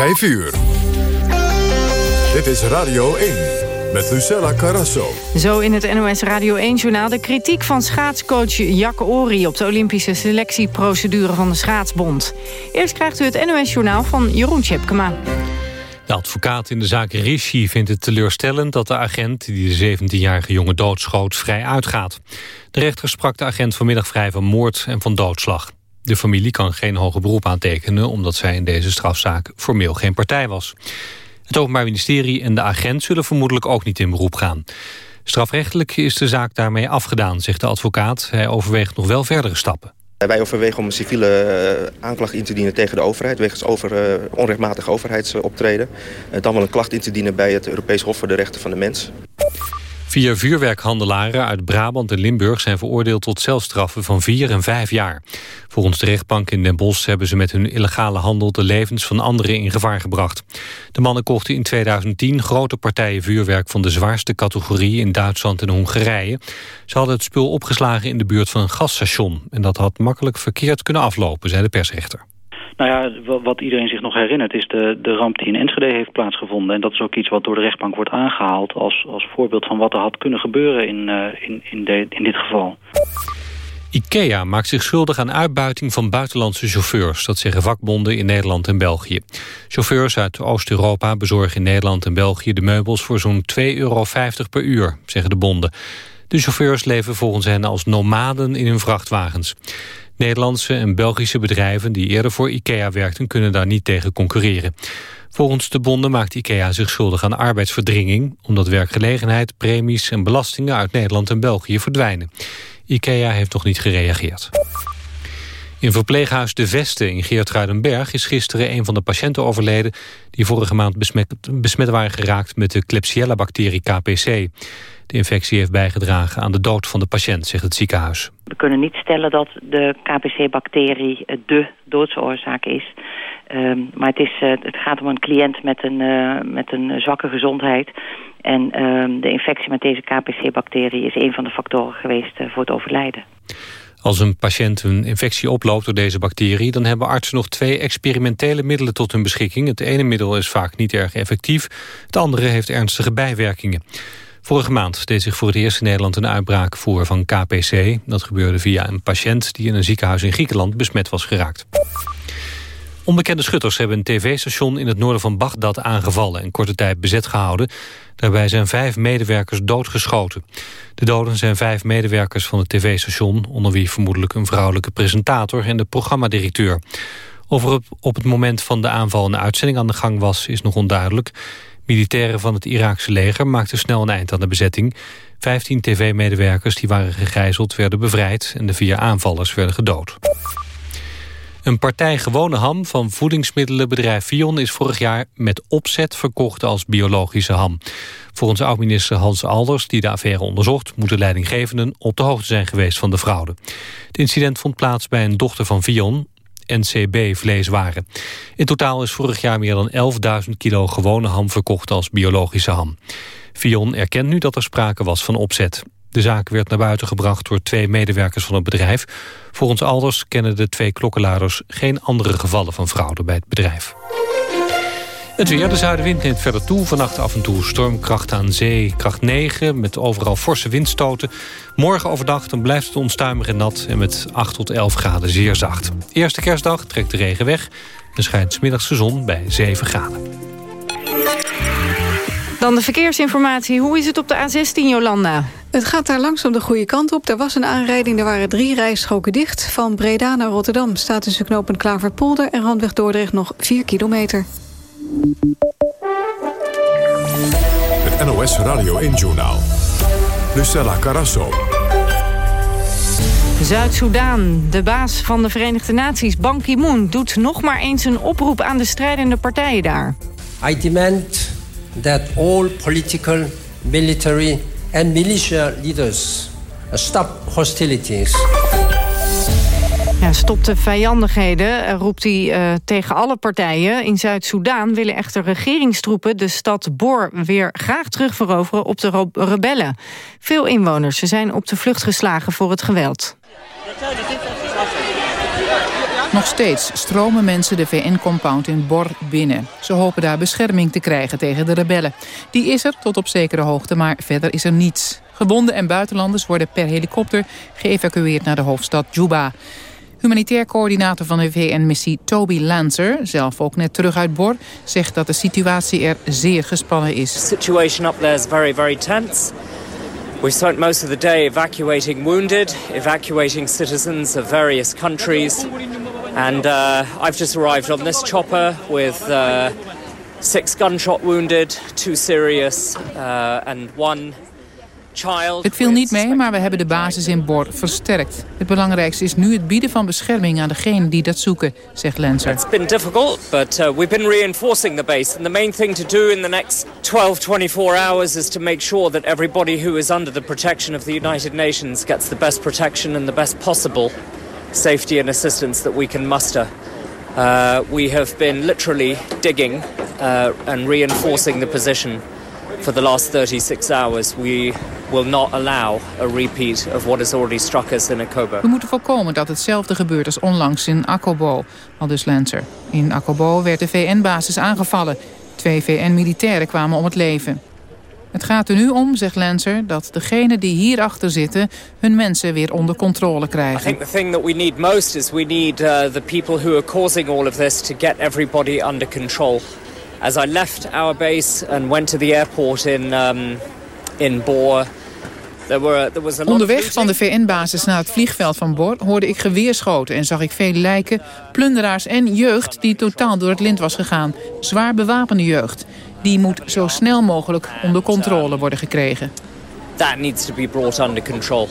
5 uur. Dit is Radio 1 met Lucella Carrasso. Zo in het NOS Radio 1-journaal de kritiek van schaatscoach Jack Ori... op de Olympische selectieprocedure van de Schaatsbond. Eerst krijgt u het NOS-journaal van Jeroen Tjepkema. De advocaat in de zaak Rishi vindt het teleurstellend dat de agent... die de 17-jarige jongen doodschoot, vrij uitgaat. De rechter sprak de agent vanmiddag vrij van moord en van doodslag. De familie kan geen hoger beroep aantekenen... omdat zij in deze strafzaak formeel geen partij was. Het Openbaar Ministerie en de agent zullen vermoedelijk ook niet in beroep gaan. Strafrechtelijk is de zaak daarmee afgedaan, zegt de advocaat. Hij overweegt nog wel verdere stappen. Wij overwegen om een civiele eh, aanklacht in te dienen tegen de overheid... wegens over, uh, onrechtmatig overheidsoptreden. Uh, dan wel een klacht in te dienen bij het Europees Hof voor de Rechten van de Mens. Vier vuurwerkhandelaren uit Brabant en Limburg zijn veroordeeld tot celstraffen van vier en vijf jaar. Volgens de rechtbank in Den Bosch hebben ze met hun illegale handel de levens van anderen in gevaar gebracht. De mannen kochten in 2010 grote partijen vuurwerk van de zwaarste categorie in Duitsland en Hongarije. Ze hadden het spul opgeslagen in de buurt van een gasstation en dat had makkelijk verkeerd kunnen aflopen, zei de persrechter. Nou ja, wat iedereen zich nog herinnert is de, de ramp die in Enschede heeft plaatsgevonden. En dat is ook iets wat door de rechtbank wordt aangehaald als, als voorbeeld van wat er had kunnen gebeuren in, uh, in, in, in dit geval. IKEA maakt zich schuldig aan uitbuiting van buitenlandse chauffeurs. Dat zeggen vakbonden in Nederland en België. Chauffeurs uit Oost-Europa bezorgen in Nederland en België de meubels voor zo'n 2,50 euro per uur, zeggen de bonden. De chauffeurs leven volgens hen als nomaden in hun vrachtwagens. Nederlandse en Belgische bedrijven die eerder voor IKEA werkten... kunnen daar niet tegen concurreren. Volgens de bonden maakt IKEA zich schuldig aan arbeidsverdringing... omdat werkgelegenheid, premies en belastingen uit Nederland en België verdwijnen. IKEA heeft nog niet gereageerd. In verpleeghuis De Veste in Geertruidenberg is gisteren een van de patiënten overleden die vorige maand besmet, besmet waren geraakt met de Klebsiella-bacterie KPC. De infectie heeft bijgedragen aan de dood van de patiënt, zegt het ziekenhuis. We kunnen niet stellen dat de KPC-bacterie de doodsoorzaak is. Um, maar het, is, uh, het gaat om een cliënt met een, uh, met een zwakke gezondheid. En um, de infectie met deze KPC-bacterie is een van de factoren geweest uh, voor het overlijden. Als een patiënt een infectie oploopt door deze bacterie... dan hebben artsen nog twee experimentele middelen tot hun beschikking. Het ene middel is vaak niet erg effectief. Het andere heeft ernstige bijwerkingen. Vorige maand deed zich voor het eerst in Nederland een uitbraak voor van KPC. Dat gebeurde via een patiënt die in een ziekenhuis in Griekenland besmet was geraakt. Onbekende schutters hebben een tv-station in het noorden van Bagdad aangevallen... en korte tijd bezet gehouden. Daarbij zijn vijf medewerkers doodgeschoten. De doden zijn vijf medewerkers van het tv-station... onder wie vermoedelijk een vrouwelijke presentator en de programmadirecteur. Of er op het moment van de aanval een uitzending aan de gang was... is nog onduidelijk. Militairen van het Iraakse leger maakten snel een eind aan de bezetting. Vijftien tv-medewerkers die waren gegijzeld werden bevrijd... en de vier aanvallers werden gedood. Een partij gewone ham van voedingsmiddelenbedrijf Vion... is vorig jaar met opzet verkocht als biologische ham. Volgens oud-minister Hans Alders, die de affaire onderzocht... moeten leidinggevenden op de hoogte zijn geweest van de fraude. Het incident vond plaats bij een dochter van Vion... NCB vleeswaren. In totaal is vorig jaar meer dan 11.000 kilo gewone ham verkocht als biologische ham. Vion erkent nu dat er sprake was van opzet. De zaak werd naar buiten gebracht door twee medewerkers van het bedrijf. Volgens Alders kennen de twee klokkenladers geen andere gevallen van fraude bij het bedrijf. Het weer, de zuidenwind neemt verder toe. Vannacht af en toe stormkracht aan zee, kracht 9... met overal forse windstoten. Morgen overdag dan blijft het onstuimig en nat... en met 8 tot 11 graden zeer zacht. Eerste kerstdag trekt de regen weg... en schijnt smiddags de zon bij 7 graden. Dan de verkeersinformatie. Hoe is het op de A16, Jolanda? Het gaat daar langzaam de goede kant op. Er was een aanrijding, er waren drie rijstroken dicht. Van Breda naar Rotterdam staat tussen knooppunt Klaverpolder... en Randweg Dordrecht nog 4 kilometer. Het NOS Radio 1-journaal. Lucella Carasso. Zuid-Soedan, de baas van de Verenigde Naties, Ban Ki-moon... doet nog maar eens een oproep aan de strijdende partijen daar. I demand that all political, military and militia leaders stop hostilities. Ja, stop de vijandigheden, roept hij uh, tegen alle partijen. In Zuid-Soedan willen echter regeringstroepen de stad Bor weer graag terugveroveren op de rebellen. Veel inwoners zijn op de vlucht geslagen voor het geweld. Nog steeds stromen mensen de VN-compound in Bor binnen. Ze hopen daar bescherming te krijgen tegen de rebellen. Die is er tot op zekere hoogte, maar verder is er niets. Gewonden en buitenlanders worden per helikopter geëvacueerd naar de hoofdstad Juba. Humanitair coördinator van de VN-missie Toby Lancer, zelf ook net terug uit Bor, zegt dat de situatie er zeer gespannen is. The situation up there is very, very tense. We spent most of the day evacuating wounded, evacuating citizens of various countries. And uh, I've just arrived on this chopper with uh, six gunshot wounded, two serious, uh, and one het viel niet mee, maar we hebben de basis in Bor versterkt. Het belangrijkste is nu het bieden van bescherming aan degenen die dat zoeken, zegt Lancer. It's been difficult, but uh, we've been reinforcing the base. And the main thing to do in the next 12, 24 hours is to make sure that everybody who is under the protection of the United Nations gets the best protection and the best possible safety and assistance that we can muster. Uh, we have been literally digging uh, and reinforcing the position for the last 36 hours. We will not allow a repeat of what has already struck us in Akobo. We moeten voorkomen dat hetzelfde gebeurt als onlangs in Akobo, al dus Lancer. In Akobo werd de VN-basis aangevallen. Twee VN-militairen kwamen om het leven. Het gaat er nu om, zegt Lancer, dat degenen die hierachter zitten... hun mensen weer onder controle krijgen. I think the thing that we need most is we need uh, the people who are causing all of this... to get everybody under control. As I left our base and went to the airport in, um, in. Onderweg van de VN-basis naar het vliegveld van Bor hoorde ik geweerschoten en zag ik veel lijken, plunderaars en jeugd die totaal door het lint was gegaan. Zwaar bewapende jeugd. Die moet zo snel mogelijk onder controle worden gekregen. That needs to be brought under control.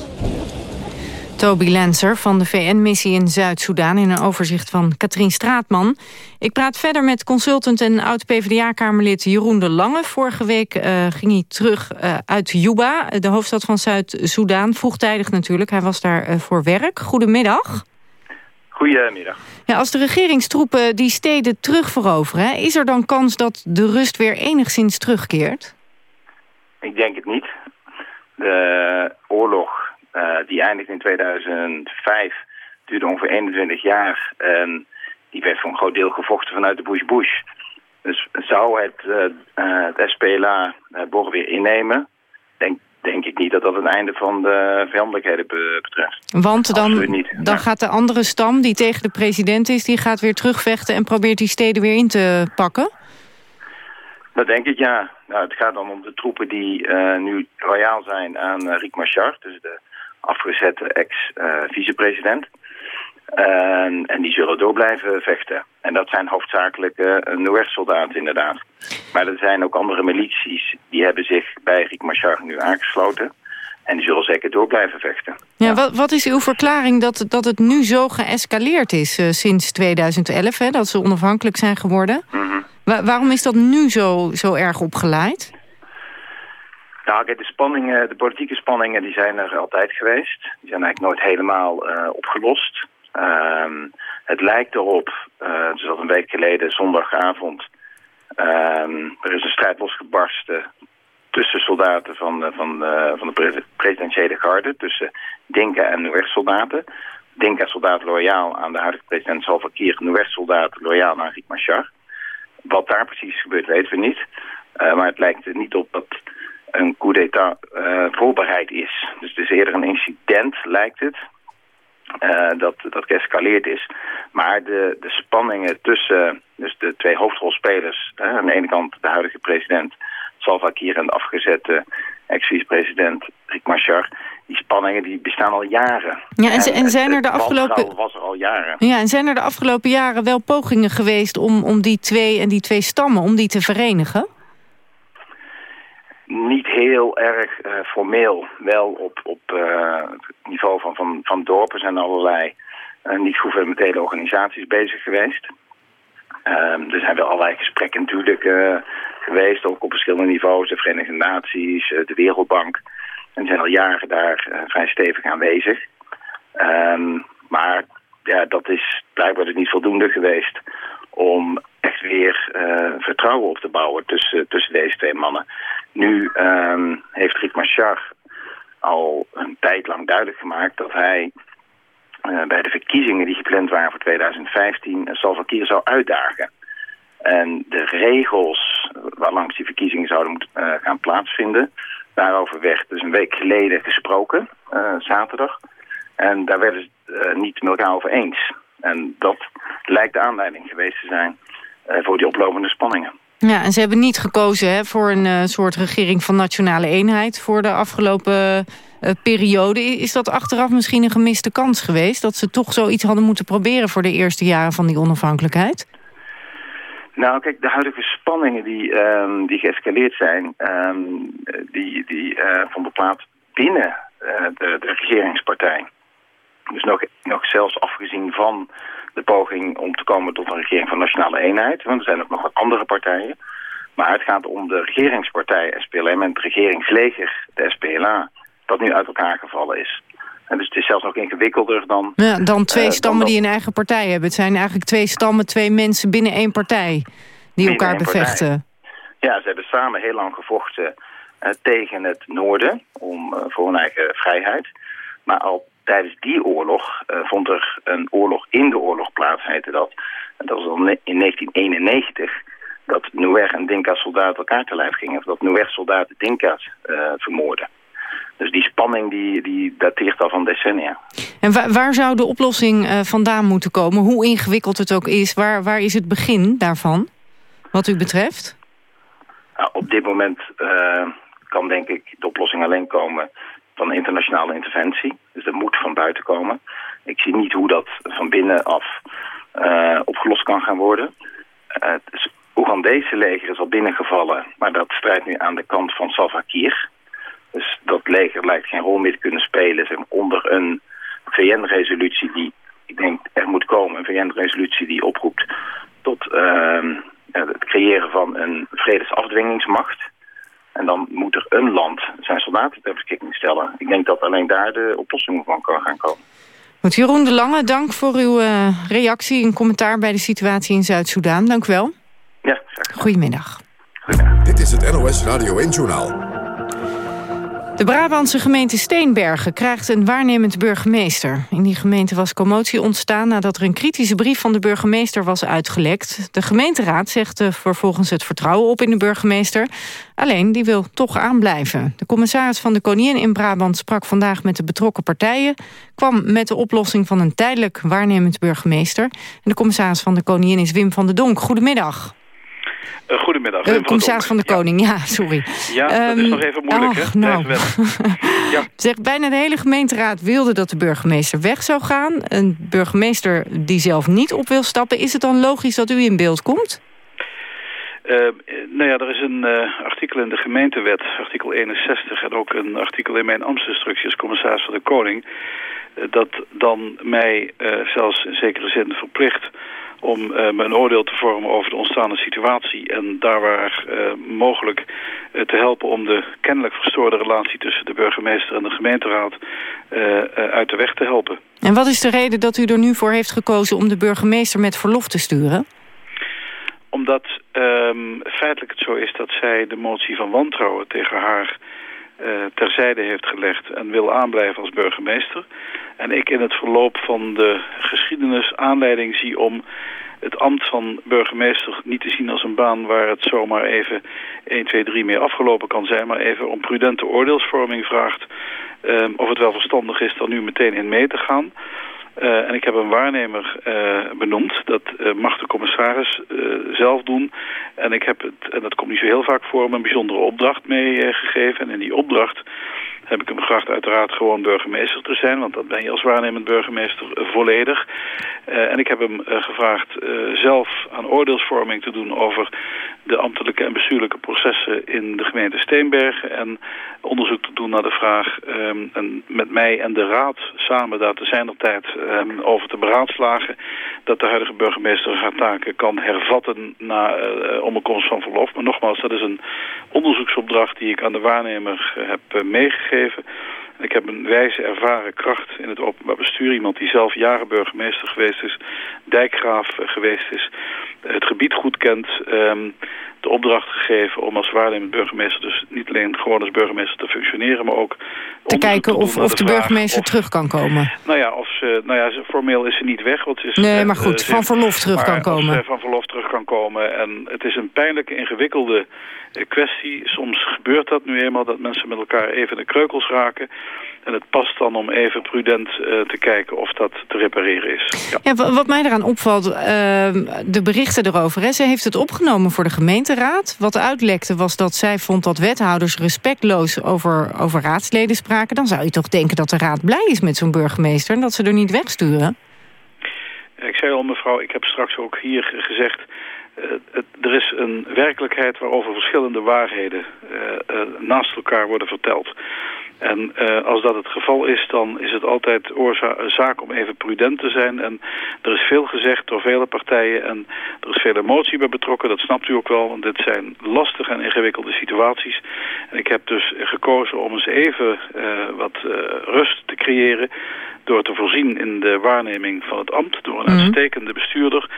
Toby Lancer van de VN-missie in Zuid-Soedan... in een overzicht van Katrien Straatman. Ik praat verder met consultant en oud-PVDA-kamerlid Jeroen de Lange. Vorige week uh, ging hij terug uh, uit Juba, de hoofdstad van Zuid-Soedan. Vroegtijdig natuurlijk, hij was daar uh, voor werk. Goedemiddag. Goedemiddag. Ja, als de regeringstroepen die steden terugveroveren... is er dan kans dat de rust weer enigszins terugkeert? Ik denk het niet. De oorlog die eindigde in 2005. Duurde ongeveer 21 jaar. En die werd voor een groot deel gevochten vanuit de Bush-Bush. Dus zou het, uh, het SPLA Borg weer innemen... Denk, denk ik niet dat dat het einde van de vijandelijkheden betreft. Want dan, dan gaat de andere stam die tegen de president is... die gaat weer terugvechten en probeert die steden weer in te pakken? Dat denk ik, ja. Nou, het gaat dan om de troepen die uh, nu royaal zijn aan uh, Riek Machar. Dus de afgezette ex-vicepresident. En, en, die zullen door blijven vechten. En dat zijn hoofdzakelijk uh, soldaten inderdaad. Maar er zijn ook andere milities die hebben zich bij Riek Machar nu aangesloten. En die zullen zeker door blijven vechten. Ja, Wat, wat, is uw verklaring dat, dat het nu zo geëscaleerd is uh, sinds 2011, hè, dat ze onafhankelijk zijn geworden? Mm waarom is dat nu zo, zo erg opgeleid? Nou, de spanningen, de politieke spanningen, die zijn er altijd geweest. Die zijn eigenlijk nooit helemaal uh, opgelost. Uh, het lijkt erop, uh, dus dat een week geleden, zondagavond, ehm, er is een strijd losgebarsten tussen soldaten van, van, van de presidentiële garde, tussen Dinka en Nuer-soldaten. Dinka-soldaten loyaal aan de huidige president Salva Kiir, Nuer-soldaten loyaal aan Riek Machar. Wat daar precies gebeurt, weten we niet. maar het lijkt er niet op dat een coup d'état uh, voorbereid is. Dus het is eerder een incident, lijkt het, uh, dat, dat geëscaleerd is. Maar de, de spanningen tussen dus de twee hoofdrolspelers... Uh, aan de ene kant de huidige president Salva Kiir... en de afgezette ex-vice-president Riek Machar... die spanningen die bestaan al jaren. Ja, en, en zijn er de afgelopen... was er al jaren. Ja, en zijn er de afgelopen jaren wel pogingen geweest... om, om die twee en die twee stammen, om die te verenigen? Niet heel erg uh, formeel. Wel op, op uh, het niveau van, van, van dorpen zijn allerlei uh, niet-gouvernementele organisaties bezig geweest. Um, er zijn wel allerlei gesprekken natuurlijk geweest, ook op verschillende niveaus. De Verenigde Naties, de Wereldbank. En zijn al jaren daar vrij stevig aanwezig. Um, maar ja, dat is blijkbaar dus niet voldoende geweest om echt weer vertrouwen op te bouwen tussen, tussen deze twee mannen. Nu um, heeft Riek Machar al een tijd lang duidelijk gemaakt dat hij bij de verkiezingen die gepland waren voor 2015 Salva Kiir zou uitdagen. En de regels waarlangs die verkiezingen zouden moeten, gaan plaatsvinden... daarover werd dus een week geleden gesproken, zaterdag. En daar werden ze het niet met elkaar over eens. En dat lijkt de aanleiding geweest te zijn voor die oplopende spanningen. Ja, en ze hebben niet gekozen hè, voor een uh, soort regering van nationale eenheid... voor de afgelopen uh, periode. Is dat achteraf misschien een gemiste kans geweest... dat ze toch zoiets hadden moeten proberen... voor de eerste jaren van die onafhankelijkheid? Nou, kijk, de huidige spanningen die, um, die geëscaleerd zijn... Um, die, die uh, vonden plaats binnen de, de regeringspartij. Dus nog, nog zelfs afgezien van de poging om te komen tot een regering van nationale eenheid. Want er zijn ook nog wat andere partijen. Maar het gaat om de regeringspartij SPLM en het regeringsleger, de SPLA, dat nu uit elkaar gevallen is. En dus het is zelfs nog ingewikkelder dan... Ja, dan twee uh, stammen die een eigen partij hebben. Het zijn eigenlijk twee stammen, twee mensen binnen één partij die elkaar bevechten. Partij. Ja, ze hebben samen heel lang gevochten uh, tegen het noorden om, uh, voor hun eigen vrijheid. Maar al tijdens die oorlog uh, vond er een oorlog in de oorlog plaats, heette dat. En dat was al in 1991 dat Nuer en Dinka-soldaten elkaar te lijf gingen. Of dat Nuer-soldaten Dinka's uh, vermoorden. Dus die spanning die, die dateert al van decennia. En waar, waar zou de oplossing uh, vandaan moeten komen? Hoe ingewikkeld het ook is, waar, waar is het begin daarvan, wat u betreft? Nou, op dit moment uh, kan denk ik de oplossing alleen komen van internationale interventie. Dus dat moet van buiten komen. Ik zie niet hoe dat van binnenaf uh, opgelost kan gaan worden. Uh, dus Oegandese leger is al binnengevallen, maar dat strijdt nu aan de kant van Salva Kiir. Dus dat leger lijkt geen rol meer te kunnen spelen zeg, onder een VN-resolutie die, ik denk, er moet komen. Een VN-resolutie die oproept tot uh, het creëren van een vredesafdwingingsmacht. En dan moet er een land zijn soldaten ter beschikking stellen. Ik denk dat alleen daar de oplossing van kan gaan komen. Goed, Jeroen de Lange, dank voor uw uh, reactie en commentaar bij de situatie in Zuid-Soedan. Dank u wel. Ja, Goedemiddag. Goedemiddag. Dit is het NOS Radio 1-journaal. De Brabantse gemeente Steenbergen krijgt een waarnemend burgemeester. In die gemeente was commotie ontstaan nadat er een kritische brief van de burgemeester was uitgelekt. De gemeenteraad zegt vervolgens het vertrouwen op in de burgemeester. Alleen, die wil toch aanblijven. De commissaris van de Koningin in Brabant sprak vandaag met de betrokken partijen. Kwam met de oplossing van een tijdelijk waarnemend burgemeester. En de commissaris van de Koningin is Wim van der Donk. Goedemiddag. Uh, goedemiddag. De commissaris van de Koning, ja, sorry. Ja, dat is nog even moeilijk, oh, hè? Nou. ja. zeg, bijna de hele gemeenteraad wilde dat de burgemeester weg zou gaan. Een burgemeester die zelf niet op wil stappen. Is het dan logisch dat u in beeld komt? Uh, nou ja, er is een uh, artikel in de gemeentewet, artikel 61... en ook een artikel in mijn ambtsinstructie als commissaris van de Koning... dat dan mij zelfs in zekere zin verplicht om een oordeel te vormen over de ontstaande situatie... en daar waar uh, mogelijk uh, te helpen om de kennelijk verstoorde relatie... tussen de burgemeester en de gemeenteraad uit de weg te helpen. En wat is de reden dat u er nu voor heeft gekozen om de burgemeester met verlof te sturen? Omdat um, feitelijk het zo is dat zij de motie van wantrouwen tegen haar... terzijde heeft gelegd en wil aanblijven als burgemeester... En ik in het verloop van de geschiedenis aanleiding zie om het ambt van burgemeester niet te zien als een baan waar het zomaar even 1, 2, 3 mee afgelopen kan zijn, maar even om prudente oordeelsvorming vraagt um, of het wel verstandig is dan nu meteen in mee te gaan. Uh, en ik heb een waarnemer uh, benoemd. Dat uh, mag de commissaris zelf doen. En ik heb het, en dat komt niet zo heel vaak voor, een bijzondere opdracht meegegeven. en in die opdracht heb ik hem gevraagd uiteraard gewoon burgemeester te zijn. Want dat ben je als waarnemend burgemeester volledig. Uh, en ik heb hem uh, gevraagd uh, zelf aan oordeelsvorming te doen over de ambtelijke en bestuurlijke processen in de gemeente Steenbergen. En onderzoek te doen naar de vraag um, en met mij en de raad samen daar te zijn op tijd um, over te beraadslagen. Dat de huidige burgemeester haar taken kan hervatten na onderkomst van verlof. Maar nogmaals, dat is een onderzoeksopdracht die ik aan de waarnemer heb meegegeven geven. Ik heb een wijze ervaren kracht in het openbaar bestuur. Iemand die zelf jaren burgemeester geweest is, dijkgraaf geweest is, het gebied goed kent. Um, de opdracht gegeven om als waarnemend burgemeester... dus niet alleen gewoon als burgemeester te functioneren, maar ook... Te kijken of, of de, burgemeester terug kan komen. Nou ja, of ze, nou ja, formeel is ze niet weg. Want ze is, nee, maar goed, van verlof terug kan komen. van verlof terug kan komen. En het is een pijnlijke, ingewikkelde kwestie. Soms gebeurt dat nu eenmaal, dat mensen met elkaar even in de kreukels raken... En het past dan om even prudent uh, te kijken of dat te repareren is. Ja. ja wat mij eraan opvalt, uh, de berichten erover. Hè. Ze heeft het opgenomen voor de gemeenteraad. Wat uitlekte was dat zij vond dat wethouders respectloos over, over raadsleden spraken. Dan zou je toch denken dat de raad blij is met zo'n burgemeester... en dat ze er niet wegsturen? Ik zei al, mevrouw, ik heb straks ook hier gezegd... Het, er is een werkelijkheid waarover verschillende waarheden uh, uh, naast elkaar worden verteld. En als dat het geval is, dan is het altijd zaak om even prudent te zijn. En er is veel gezegd door vele partijen en er is veel emotie bij betrokken. Dat snapt u ook wel, want dit zijn lastige en ingewikkelde situaties. En ik heb dus gekozen om eens even wat rust te creëren door te voorzien in de waarneming van het ambt door een mm -hmm. uitstekende bestuurder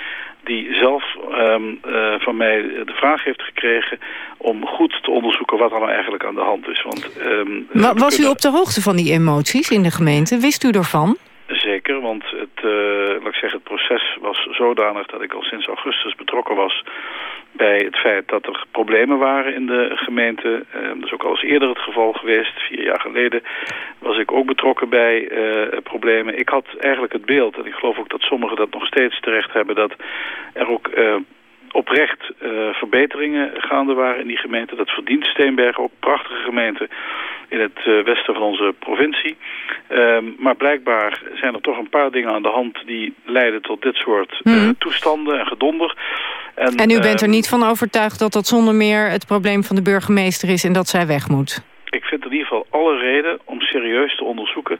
die zelf um, uh, van mij de vraag heeft gekregen om goed te onderzoeken wat er nou eigenlijk aan de hand is. Want, um, maar was kunnen... u op de hoogte van die emoties in de gemeente? Wist u ervan? Zeker, want het, uh, laat ik zeggen, het proces was zodanig dat ik al sinds augustus betrokken was bij het feit dat er problemen waren in de gemeente. Uh, dat is ook al eens eerder het geval geweest. Vier jaar geleden was ik ook betrokken bij uh, problemen. Ik had eigenlijk het beeld, en ik geloof ook dat sommigen dat nog steeds terecht hebben... dat er ook oprecht uh, verbeteringen gaande waren in die gemeente. Dat verdient Steenbergen, ook prachtige gemeente in het uh, westen van onze provincie. Um, maar blijkbaar zijn er toch een paar dingen aan de hand die leiden tot dit soort mm. uh, toestanden en gedonder. En, en u bent er niet van overtuigd dat dat zonder meer het probleem van de burgemeester is en dat zij weg moet? Ik vind in ieder geval alle reden om serieus te onderzoeken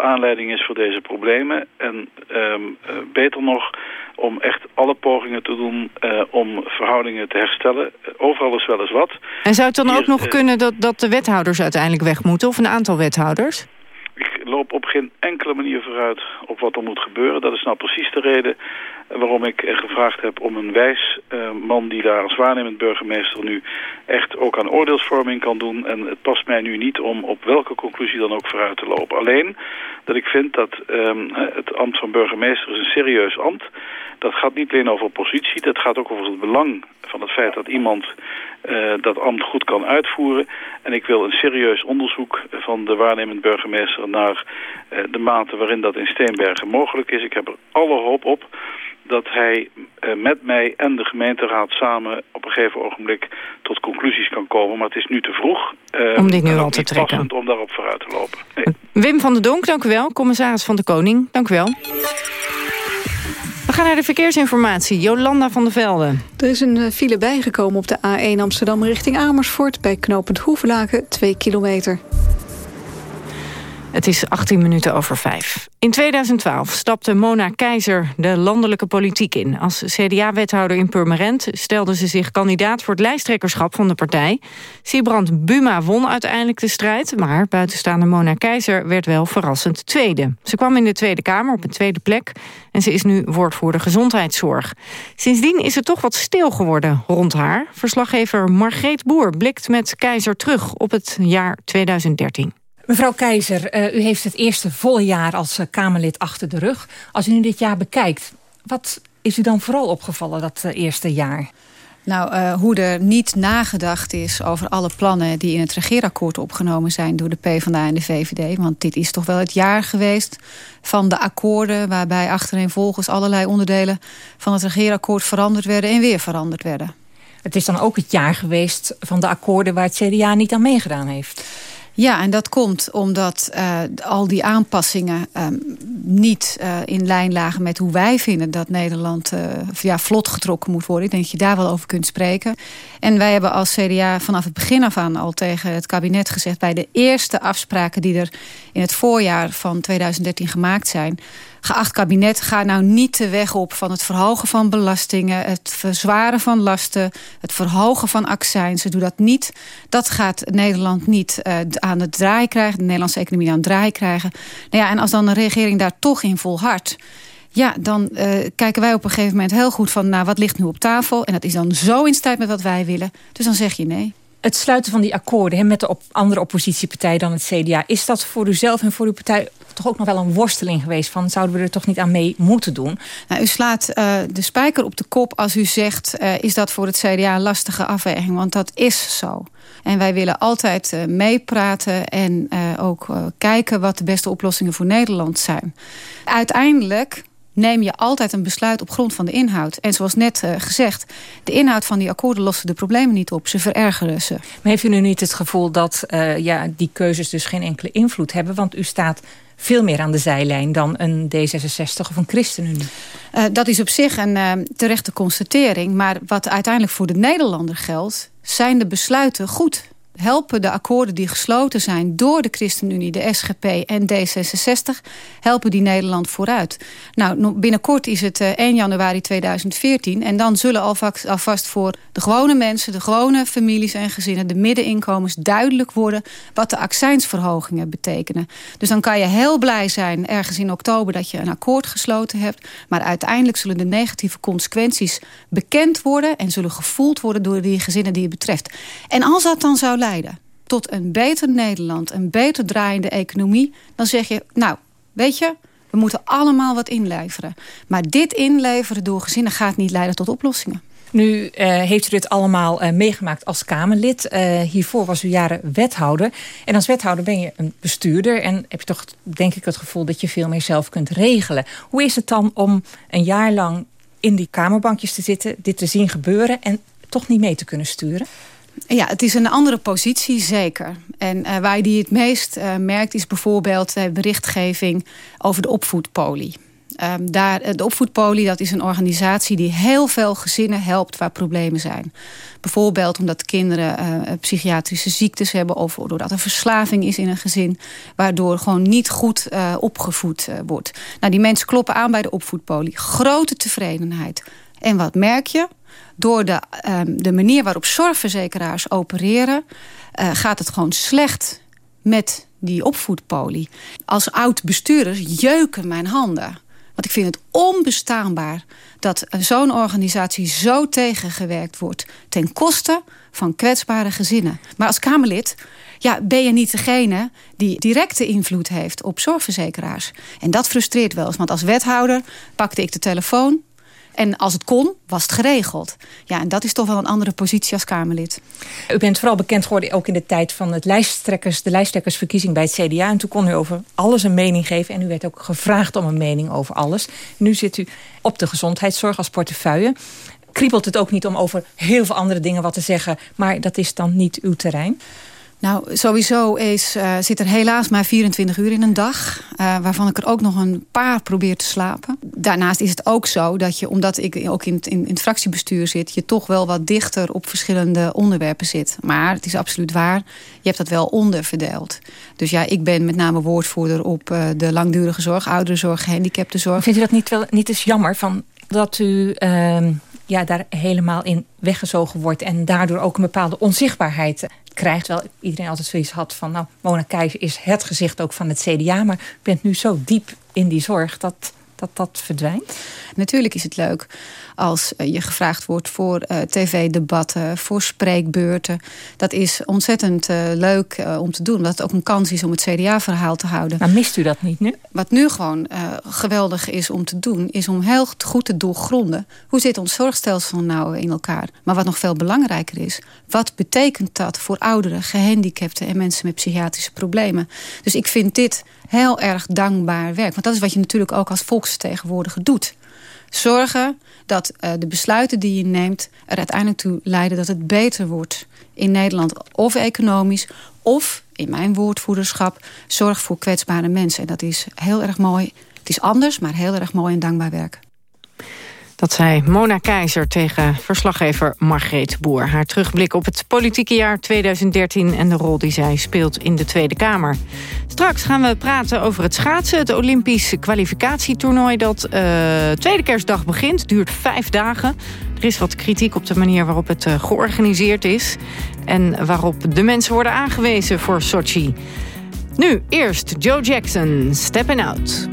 de aanleiding is voor deze problemen. En um, uh, beter nog om echt alle pogingen te doen uh, om verhoudingen te herstellen. overal is wel eens wat. En zou het dan Hier, ook nog uh, kunnen dat, dat de wethouders uiteindelijk weg moeten? Of een aantal wethouders? Ik loop op geen enkele manier vooruit op wat er moet gebeuren. Dat is nou precies de reden waarom ik gevraagd heb om een wijs uh, man die daar als waarnemend burgemeester nu echt ook aan oordeelsvorming kan doen. En het past mij nu niet om op welke conclusie dan ook vooruit te lopen. Alleen dat ik vind dat um, het ambt van burgemeester is een serieus ambt. Dat gaat niet alleen over positie, dat gaat ook over het belang van het feit dat iemand uh, dat ambt goed kan uitvoeren. En ik wil een serieus onderzoek van de waarnemend burgemeester naar uh, de mate waarin dat in Steenbergen mogelijk is. Ik heb er alle hoop op dat hij uh, met mij en de gemeenteraad samen op een gegeven ogenblik tot conclusies kan komen. Maar het is nu te vroeg. Uh, om dit nu al te trekken. om daarop vooruit te lopen. Nee. Wim van der Donk, dank u wel. Commissaris van de Koning, dank u wel. We gaan naar de verkeersinformatie. Jolanda van der Velde. Er is een file bijgekomen op de A1 Amsterdam richting Amersfoort... bij knooppunt Hoevelaken, 2 kilometer. Het is 18 minuten over 5. In 2012 stapte Mona Keizer de landelijke politiek in. Als CDA-wethouder in Purmerend stelde ze zich kandidaat voor het lijsttrekkerschap van de partij. Sibrand Buma won uiteindelijk de strijd, maar buitenstaande Mona Keizer werd wel verrassend tweede. Ze kwam in de Tweede Kamer op een tweede plek en ze is nu woordvoerder gezondheidszorg. Sindsdien is het toch wat stil geworden rond haar. Verslaggever Margreet Boer blikt met Keizer terug op het jaar 2013. Mevrouw Keizer, uh, u heeft het eerste volle jaar als uh, Kamerlid achter de rug. Als u nu dit jaar bekijkt, wat is u dan vooral opgevallen dat uh, eerste jaar? Nou, uh, hoe er niet nagedacht is over alle plannen... die in het regeerakkoord opgenomen zijn door de PvdA en de VVD. Want dit is toch wel het jaar geweest van de akkoorden... waarbij achtereenvolgens allerlei onderdelen van het regeerakkoord veranderd werden... en weer veranderd werden. Het is dan ook het jaar geweest van de akkoorden... waar het CDA niet aan meegedaan heeft. Ja, en dat komt omdat uh, al die aanpassingen um, niet uh, in lijn lagen met hoe wij vinden dat Nederland uh, ja, vlot getrokken moet worden. Ik denk dat je daar wel over kunt spreken. En wij hebben als CDA vanaf het begin af aan al tegen het kabinet gezegd... bij de eerste afspraken die er in het voorjaar van 2013 gemaakt zijn geacht kabinet, ga nou niet de weg op van het verhogen van belastingen, het verzwaren van lasten, het verhogen van accijnsen. Doe dat niet. Dat gaat Nederland niet uh, aan het draai krijgen, de Nederlandse economie aan het draai krijgen. Nou ja, en als dan de regering daar toch in volhardt, Ja, dan kijken wij op een gegeven moment heel goed van... nou, wat ligt nu op tafel? En dat is dan zo in strijd met wat wij willen. Dus dan zeg je nee het sluiten van die akkoorden met de andere oppositiepartij dan het CDA... is dat voor uzelf en voor uw partij toch ook nog wel een worsteling geweest... van zouden we er toch niet aan mee moeten doen? Nou, u slaat uh, de spijker op de kop als u zegt... Uh, is dat voor het CDA een lastige afweging, want dat is zo. En wij willen altijd uh, meepraten en ook kijken... wat de beste oplossingen voor Nederland zijn. Uiteindelijk neem je altijd een besluit op grond van de inhoud. En zoals net uh, gezegd, de inhoud van die akkoorden lossen de problemen niet op. Ze verergeren ze. Maar heeft u nu niet het gevoel dat uh, ja, die keuzes dus geen enkele invloed hebben? Want u staat veel meer aan de zijlijn dan een D66 of een ChristenUnie. Uh, dat is op zich een terechte constatering. Maar wat uiteindelijk voor de Nederlander geldt... zijn de besluiten goed helpen de akkoorden die gesloten zijn door de ChristenUnie, de SGP en D66, helpen die Nederland vooruit. Nou, binnenkort is het 1 eh, januari 2014 en dan zullen alvast, voor de gewone mensen, de gewone families en gezinnen, de middeninkomens duidelijk worden wat de accijnsverhogingen betekenen. Dus dan kan je heel blij zijn ergens in oktober dat je een akkoord gesloten hebt, maar uiteindelijk zullen de negatieve consequenties bekend worden en zullen gevoeld worden door die gezinnen die het betreft. En als dat dan zou tot een beter Nederland, een beter draaiende economie... dan zeg je, nou, weet je, we moeten allemaal wat inleveren. Maar dit inleveren door gezinnen gaat niet leiden tot oplossingen. Nu uh, heeft u dit allemaal uh, meegemaakt als Kamerlid. Uh, hiervoor was u jaren wethouder. En als wethouder ben je een bestuurder. En heb je toch, denk ik, het gevoel dat je veel meer zelf kunt regelen. Hoe is het dan om een jaar lang in die kamerbankjes te zitten... dit te zien gebeuren en toch niet mee te kunnen sturen? Ja, het is een andere positie, zeker. En uh, waar je die het meest uh, merkt is bijvoorbeeld de berichtgeving over de opvoedpolie. Um, daar, eh, de opvoedpolie dat is een organisatie die heel veel gezinnen helpt waar problemen zijn. Bijvoorbeeld omdat kinderen uh, psychiatrische ziektes hebben... of doordat er verslaving is in een gezin... waardoor gewoon niet goed uh, opgevoed wordt. Nou, die mensen kloppen aan bij de opvoedpolie. Grote tevredenheid. En wat merk je? Door de, um, de manier waarop zorgverzekeraars opereren... Uh, gaat het gewoon slecht met die opvoedpolie. Als oud bestuurder jeuken mijn handen. Want ik vind het onbestaanbaar dat zo'n organisatie zo tegengewerkt wordt... ten koste van kwetsbare gezinnen. Maar als Kamerlid ja, ben je niet degene die directe invloed heeft op zorgverzekeraars. En dat frustreert wel eens. Want als wethouder pakte ik de telefoon en als het kon, was het geregeld. Ja, en dat is toch wel een andere positie als Kamerlid. U bent vooral bekend geworden ook in de tijd van het lijsttrekkers, de lijsttrekkersverkiezing bij het CDA. En toen kon u over alles een mening geven. En u werd ook gevraagd om een mening over alles. Nu zit u op de gezondheidszorg als portefeuille. Kriebelt het ook niet om over heel veel andere dingen wat te zeggen. Maar dat is dan niet uw terrein? Nou, sowieso is, uh, zit er helaas maar 24 uur in een dag. Uh, waarvan ik er ook nog een paar probeer te slapen. Daarnaast is het ook zo dat je, omdat ik ook in, in, in het fractiebestuur zit... je toch wel wat dichter op verschillende onderwerpen zit. Maar het is absoluut waar, je hebt dat wel onderverdeeld. Dus ja, ik ben met name woordvoerder op uh, de langdurige zorg... ouderenzorg, gehandicaptenzorg. Vindt u dat niet, wel, niet eens jammer van dat u ehm, ja, daar helemaal in weggezogen wordt... en daardoor ook een bepaalde onzichtbaarheid krijgt. Wel iedereen altijd zoiets had van... nou, Mona Keijs is het gezicht ook van het CDA... maar bent nu zo diep in die zorg dat dat dat verdwijnt? Natuurlijk is het leuk als eh, je gevraagd wordt voor uh, tv-debatten, voor spreekbeurten. Dat is ontzettend uh, leuk uh, om te doen, omdat het ook een kans is om het CDA-verhaal te houden. Maar mist u dat niet nu? Wat nu gewoon geweldig is om te doen, is om heel goed te doorgronden. Hoe zit ons zorgstelsel nou in elkaar? Maar wat nog veel belangrijker is, wat betekent dat voor ouderen, gehandicapten en mensen met psychiatrische problemen? Dus ik vind dit heel erg dankbaar werk. Want dat is wat je natuurlijk ook als volksvertegenwoordiger doet. Zorgen dat uh, de besluiten die je neemt er uiteindelijk toe leiden dat het beter wordt in Nederland. Of economisch, of in mijn woordvoerderschap, zorg voor kwetsbare mensen. En dat is heel erg mooi. Het is anders, maar heel erg mooi en dankbaar werk. Dat zei Mona Keizer tegen verslaggever Margreet Boer. Haar terugblik op het politieke jaar 2013 en de rol die zij speelt in de Tweede Kamer. Straks gaan we praten over het schaatsen, het Olympisch kwalificatietoernooi dat uh, tweede kerstdag begint. Duurt vijf dagen. Er is wat kritiek op de manier waarop het uh, georganiseerd is. En waarop de mensen worden aangewezen voor Sochi. Nu eerst Joe Jackson, Stepping Out.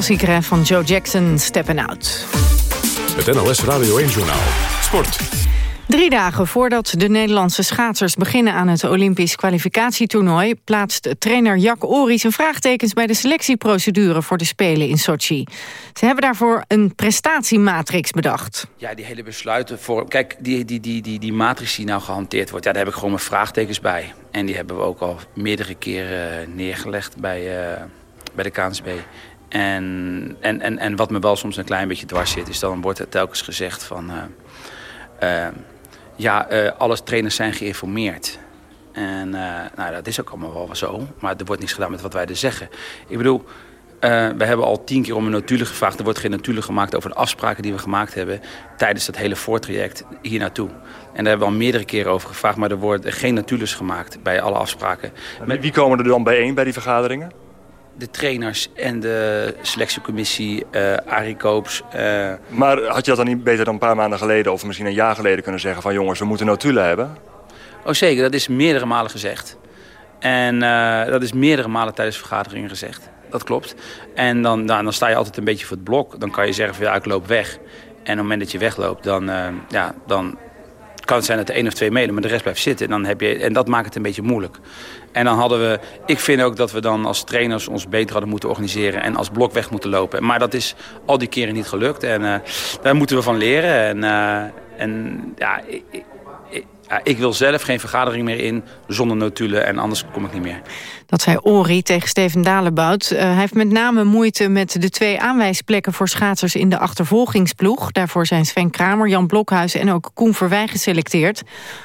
Klassieker van Joe Jackson, Steppin' Out. Het NLS Radio 1-journaal. Sport. Drie dagen voordat de Nederlandse schaatsers beginnen aan het Olympisch kwalificatietoernooi... plaatst trainer Jack Ori zijn vraagtekens bij de selectieprocedure voor de Spelen in Sochi. Ze hebben daarvoor een prestatiematrix bedacht. Ja, die hele besluiten voor... Kijk, die, die, die, die, die matrix die nou gehanteerd wordt, ja, daar heb ik gewoon mijn vraagtekens bij. En die hebben we ook al meerdere keren neergelegd bij, uh, bij de KNSB. En, en, en, en wat me wel soms een klein beetje dwars zit, is dan wordt er telkens gezegd van... Uh, uh, ja, uh, alle trainers zijn geïnformeerd. En nou, dat is ook allemaal wel zo. Maar er wordt niets gedaan met wat wij er zeggen. Ik bedoel, we hebben al tien keer om een notulen gevraagd. Er wordt geen notulen gemaakt over de afspraken die we gemaakt hebben... tijdens dat hele voortraject hier naartoe. En daar hebben we al meerdere keren over gevraagd... maar er worden geen notules gemaakt bij alle afspraken. Wie komen er dan bijeen bij die vergaderingen? De trainers en de selectiecommissie, uh, Arie Koops. Uh... Maar had je dat dan niet beter dan een paar maanden geleden... of misschien een jaar geleden kunnen zeggen van... jongens, we moeten notulen hebben? Oh zeker, dat is meerdere malen gezegd. En uh, dat is meerdere malen tijdens vergaderingen gezegd. Dat klopt. En dan, dan, dan sta je altijd een beetje voor het blok. Dan kan je zeggen van ja, ik loop weg. En op het moment dat je wegloopt, dan, ja, dan kan zijn dat er één of twee meedoen, maar de rest blijft zitten. En, dan heb je, en dat maakt het een beetje moeilijk. En dan hadden we, ik vind ook dat we dan als trainers ons beter hadden moeten organiseren en als blok weg moeten lopen. Maar dat is al die keren niet gelukt en uh, daar moeten we van leren. En, uh, en ja, ik, ik, wil zelf geen vergadering meer in zonder notulen en anders kom ik niet meer. Dat zei Ori tegen Steven Dalebout. Uh, hij heeft met name moeite met de twee aanwijsplekken voor schaatsers in de achtervolgingsploeg. Daarvoor zijn Sven Kramer, Jan Blokhuis en ook Koen Verwij geselecteerd.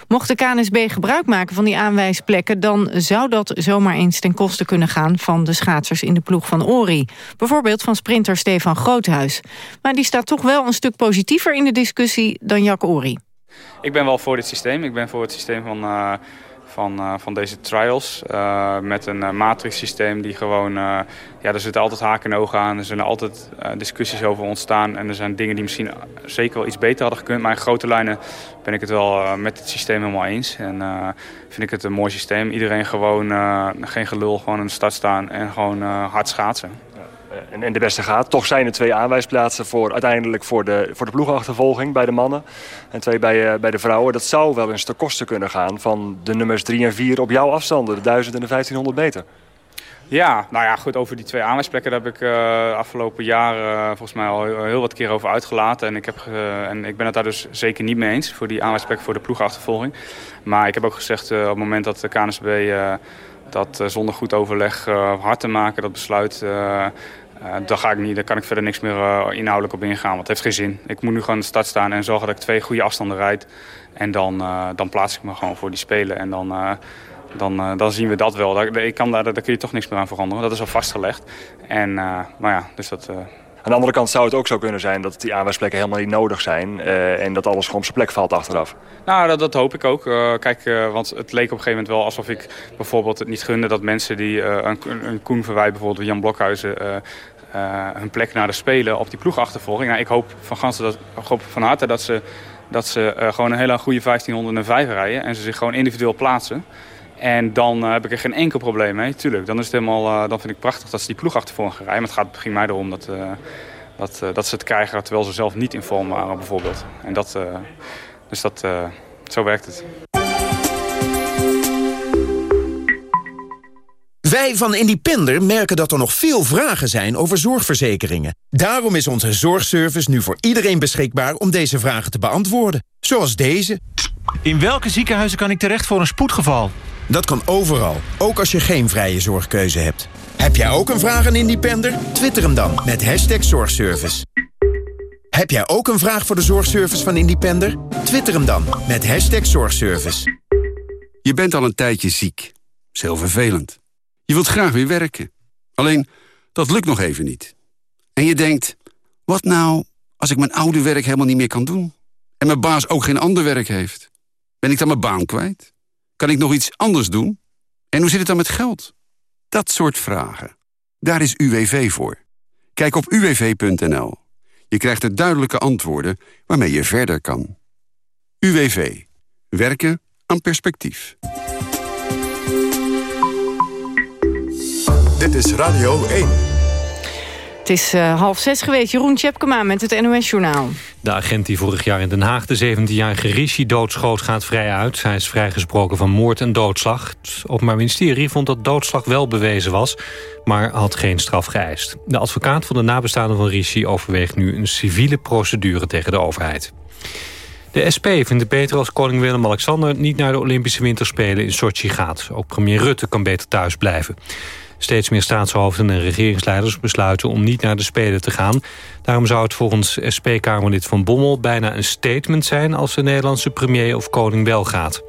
Mocht de KNSB gebruik maken van die aanwijsplekken... dan zou dat zomaar eens ten koste kunnen gaan van de schaatsers in de ploeg van Ori. Bijvoorbeeld van sprinter Stefan Groothuis. Maar die staat toch wel een stuk positiever in de discussie dan Jack Ori. Ik ben wel voor dit systeem. Ik ben voor het systeem van, uh, van, uh, van deze trials. Uh, met een matrix systeem die gewoon... ja, er zitten altijd haken en ogen aan. Er zijn altijd discussies over ontstaan. En er zijn dingen die misschien zeker wel iets beter hadden gekund. Maar in grote lijnen ben ik het wel met het systeem helemaal eens. En vind ik het een mooi systeem. Iedereen gewoon, geen gelul, gewoon aan de start staan en gewoon hard schaatsen en, en de beste gaat. Toch zijn er twee aanwijsplaatsen voor, uiteindelijk voor de, voor de ploegachtervolging bij de mannen. En twee bij, uh, bij de vrouwen. Dat zou wel eens ten koste kunnen gaan van de nummers 3 en 4 op jouw afstanden. De 1000 en de 1500 meter. Ja, nou ja, goed, over die twee aanwijsplekken daar heb ik uh, afgelopen jaar volgens mij al heel, wat keer over uitgelaten. En ik, heb, en ik ben het daar dus zeker niet mee eens voor die aanwijsplekken voor de ploegachtervolging. Maar ik heb ook gezegd op het moment dat de KNSB dat zonder goed overleg hard te maken, dat besluit... Uh, daar, ga ik niet, daar kan ik verder niks meer uh, inhoudelijk op ingaan, want het heeft geen zin. Ik moet nu gewoon de start staan en zorgen dat ik twee goede afstanden rijd. En dan, uh, dan plaats ik me gewoon voor die spelen. En dan, dan, dan zien we dat wel. Daar, ik kan, daar, daar kun je toch niks meer aan veranderen. Dat is al vastgelegd. En, maar ja, dus dat... Aan de andere kant zou het ook zo kunnen zijn dat die aanwijsplekken helemaal niet nodig zijn. Uh, en dat alles gewoon op zijn plek valt achteraf. Nou, dat, dat hoop ik ook. Uh, kijk, uh, want het leek op een gegeven moment wel alsof ik bijvoorbeeld het niet gunde dat mensen die een, een Koen Verwij, bijvoorbeeld Jan Blokhuizen, hun plek naar de Spelen op die ploegachtervolging. Nou, ik hoop van, dat, hoop van harte dat ze, dat ze gewoon een hele goede 1505 rijden. En ze zich gewoon individueel plaatsen. En dan uh, heb ik er geen enkel probleem mee, tuurlijk. Dan, is het helemaal, uh, dan vind ik prachtig dat ze die ploeg achtervoor gaan rijden. Maar het gaat, ging mij erom dat, uh, dat, dat ze het krijgen terwijl ze zelf niet in vorm waren, bijvoorbeeld. En dat, dus dat, zo werkt het. Wij van Independer merken dat er nog veel vragen zijn over zorgverzekeringen. Daarom is onze zorgservice nu voor iedereen beschikbaar om deze vragen te beantwoorden. Zoals deze. In welke ziekenhuizen kan ik terecht voor een spoedgeval? Dat kan overal, ook als je geen vrije zorgkeuze hebt. Heb jij ook een vraag aan Independer? Twitter hem dan met hashtag zorgservice. Heb jij ook een vraag voor de zorgservice van Independer? Twitter hem dan met hashtag zorgservice. Je bent al een tijdje ziek. Dat is heel vervelend. Je wilt graag weer werken. Alleen, dat lukt nog even niet. En je denkt, wat nou als ik mijn oude werk helemaal niet meer kan doen? En mijn baas ook geen ander werk heeft? Ben ik dan mijn baan kwijt? Kan ik nog iets anders doen? En hoe zit het dan met geld? Dat soort vragen. Daar is UWV voor. Kijk op uwv.nl. Je krijgt er duidelijke antwoorden waarmee je verder kan. UWV. Werken aan perspectief. Dit is Radio 1. Het is uh, half zes geweest. Jeroen Tjepkema met het NOS-journaal. De agent die vorig jaar in Den Haag de 17-jarige Rishi doodschoot gaat vrij uit. Hij is vrijgesproken van moord en doodslag. Het Openbaar Ministerie vond dat doodslag wel bewezen was... maar had geen straf geëist. De advocaat van de nabestaanden van Rishi overweegt nu... een civiele procedure tegen de overheid. De SP vindt het beter als koning Willem-Alexander... niet naar de Olympische Winterspelen in Sochi gaat. Ook premier Rutte kan beter thuis blijven. Steeds meer staatshoofden en regeringsleiders besluiten om niet naar de Spelen te gaan. Daarom zou het volgens SP-Kamerlid Van Bommel bijna een statement zijn... als de Nederlandse premier of koning wel gaat.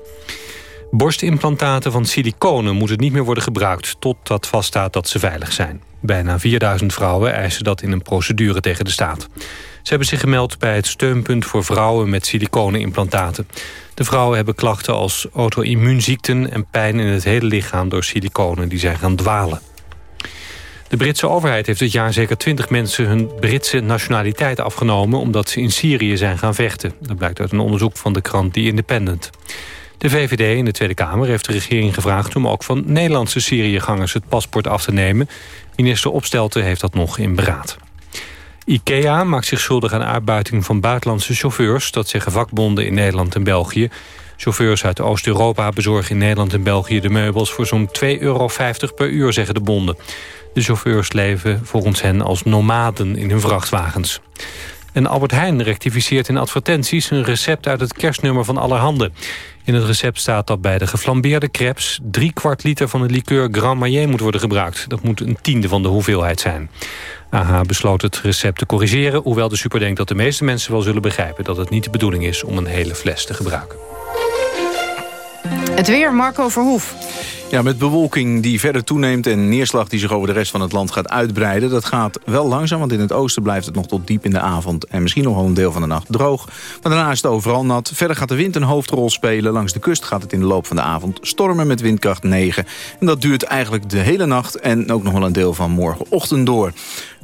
Borstimplantaten van siliconen moeten niet meer worden gebruikt... totdat vaststaat dat ze veilig zijn. Bijna 4000 vrouwen eisen dat in een procedure tegen de staat. Ze hebben zich gemeld bij het steunpunt voor vrouwen met siliconenimplantaten. De vrouwen hebben klachten als auto-immuunziekten en pijn in het hele lichaam door siliconen die zijn gaan dwalen. De Britse overheid heeft dit jaar zeker 20 mensen hun Britse nationaliteit afgenomen... omdat ze in Syrië zijn gaan vechten. Dat blijkt uit een onderzoek van de krant The Independent. De VVD in de Tweede Kamer heeft de regering gevraagd... om ook van Nederlandse Syriëgangers het paspoort af te nemen. Minister Opstelten heeft dat nog in beraad. IKEA maakt zich schuldig aan uitbuiting van buitenlandse chauffeurs. Dat zeggen vakbonden in Nederland en België. Chauffeurs uit Oost-Europa bezorgen in Nederland en België de meubels... voor zo'n 2,50 euro per uur, zeggen de bonden. De chauffeurs leven volgens hen als nomaden in hun vrachtwagens. En Albert Heijn rectificeert in advertenties een recept uit het kerstnummer van Allerhande. In het recept staat dat bij de geflambeerde crepes... drie kwart liter van de liqueur Grand Marnier moet worden gebruikt. Dat moet een tiende van de hoeveelheid zijn. AH besloot het recept te corrigeren... hoewel de super denkt dat de meeste mensen wel zullen begrijpen... dat het niet de bedoeling is om een hele fles te gebruiken. Het weer, Marco Verhoef. Ja, met bewolking die verder toeneemt en neerslag die zich over de rest van het land gaat uitbreiden. Dat gaat wel langzaam, want in het oosten blijft het nog tot diep in de avond... en misschien nog wel een deel van de nacht droog. Maar daarna is het overal nat. Verder gaat de wind een hoofdrol spelen. Langs de kust gaat het in de loop van de avond stormen met windkracht 9. En dat duurt eigenlijk de hele nacht en ook nog wel een deel van morgenochtend door.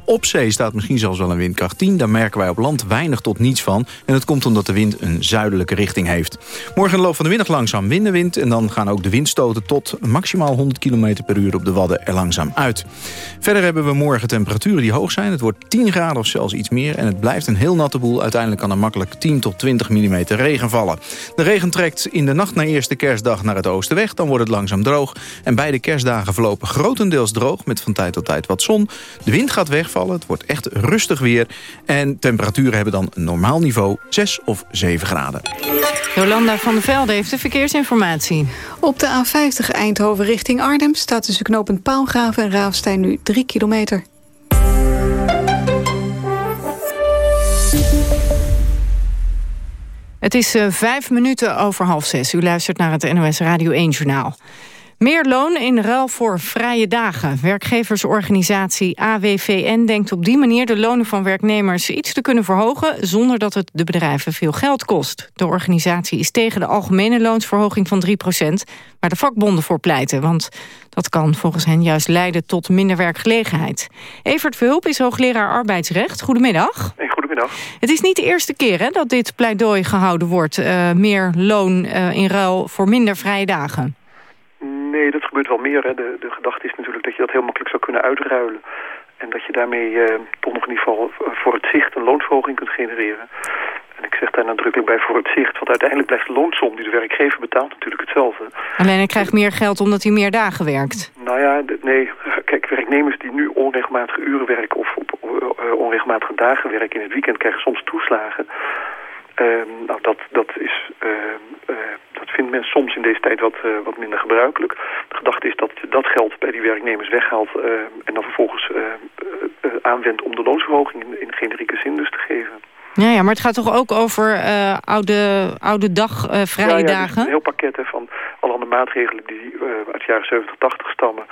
Op zee staat misschien zelfs wel een windkracht 10. Daar merken wij op land weinig tot niets van. En dat komt omdat de wind een zuidelijke richting heeft. Morgen in de loop van de middag langzaam windenwind. En dan gaan ook de windstoten tot maximaal 100 km per uur op de Wadden er langzaam uit. Verder hebben we morgen temperaturen die hoog zijn. Het wordt 10 graden of zelfs iets meer. En het blijft een heel natte boel. Uiteindelijk kan er makkelijk 10 tot 20 mm regen vallen. De regen trekt in de nacht naar eerste kerstdag naar het oosten weg. Dan wordt het langzaam droog. En beide kerstdagen verlopen grotendeels droog. Met van tijd tot tijd wat zon. De wind gaat weg het wordt echt rustig weer. En temperaturen hebben dan een normaal niveau 6 of 7 graden. Jolanda van der Velde heeft de verkeersinformatie. Op de A50 Eindhoven richting Arnhem... staat tussen knooppunt Paalgraven en Raafstein nu 3 kilometer. Het is uh, vijf minuten over half zes. U luistert naar het NOS Radio 1-journaal. Meer loon in ruil voor vrije dagen. Werkgeversorganisatie AWVN denkt op die manier de lonen van werknemers iets te kunnen verhogen zonder dat het de bedrijven veel geld kost. De organisatie is tegen de algemene loonsverhoging van 3% waar de vakbonden voor pleiten, want dat kan volgens hen juist leiden tot minder werkgelegenheid. Evert Verhulp is hoogleraar arbeidsrecht. Goedemiddag. Hey, goedemiddag. Het is niet de eerste keer hè, dat dit pleidooi gehouden wordt. Uh, meer loon uh, in ruil voor minder vrije dagen. Nee, dat gebeurt wel meer. Hè. De, de gedachte is natuurlijk dat je dat heel makkelijk zou kunnen uitruilen. En dat je daarmee eh, toch nog in ieder geval voor het zicht een loonsverhoging kunt genereren. En ik zeg daar nadrukkelijk bij voor het zicht. Want uiteindelijk blijft de loonsom die de werkgever betaalt natuurlijk hetzelfde. Alleen hij krijgt meer geld omdat hij meer dagen werkt. Nou ja, nee. Kijk, werknemers die nu onregelmatige uren werken... of op uh, onregelmatige dagen werken in het weekend... krijgen soms toeslagen. Uh, nou, dat, dat, is, uh, uh, dat vindt men soms in deze tijd wat, wat minder gebruikelijk. De gedachte is dat je dat geld bij die werknemers weghaalt... en dan vervolgens aanwendt om de loonsverhoging in, in generieke zin dus te geven. Ja, ja, maar het gaat toch ook over oude, oude dag, vrije ja, ja, dagen? een heel pakket hè, van allerhande maatregelen die uit de jaren 70, 80 stammen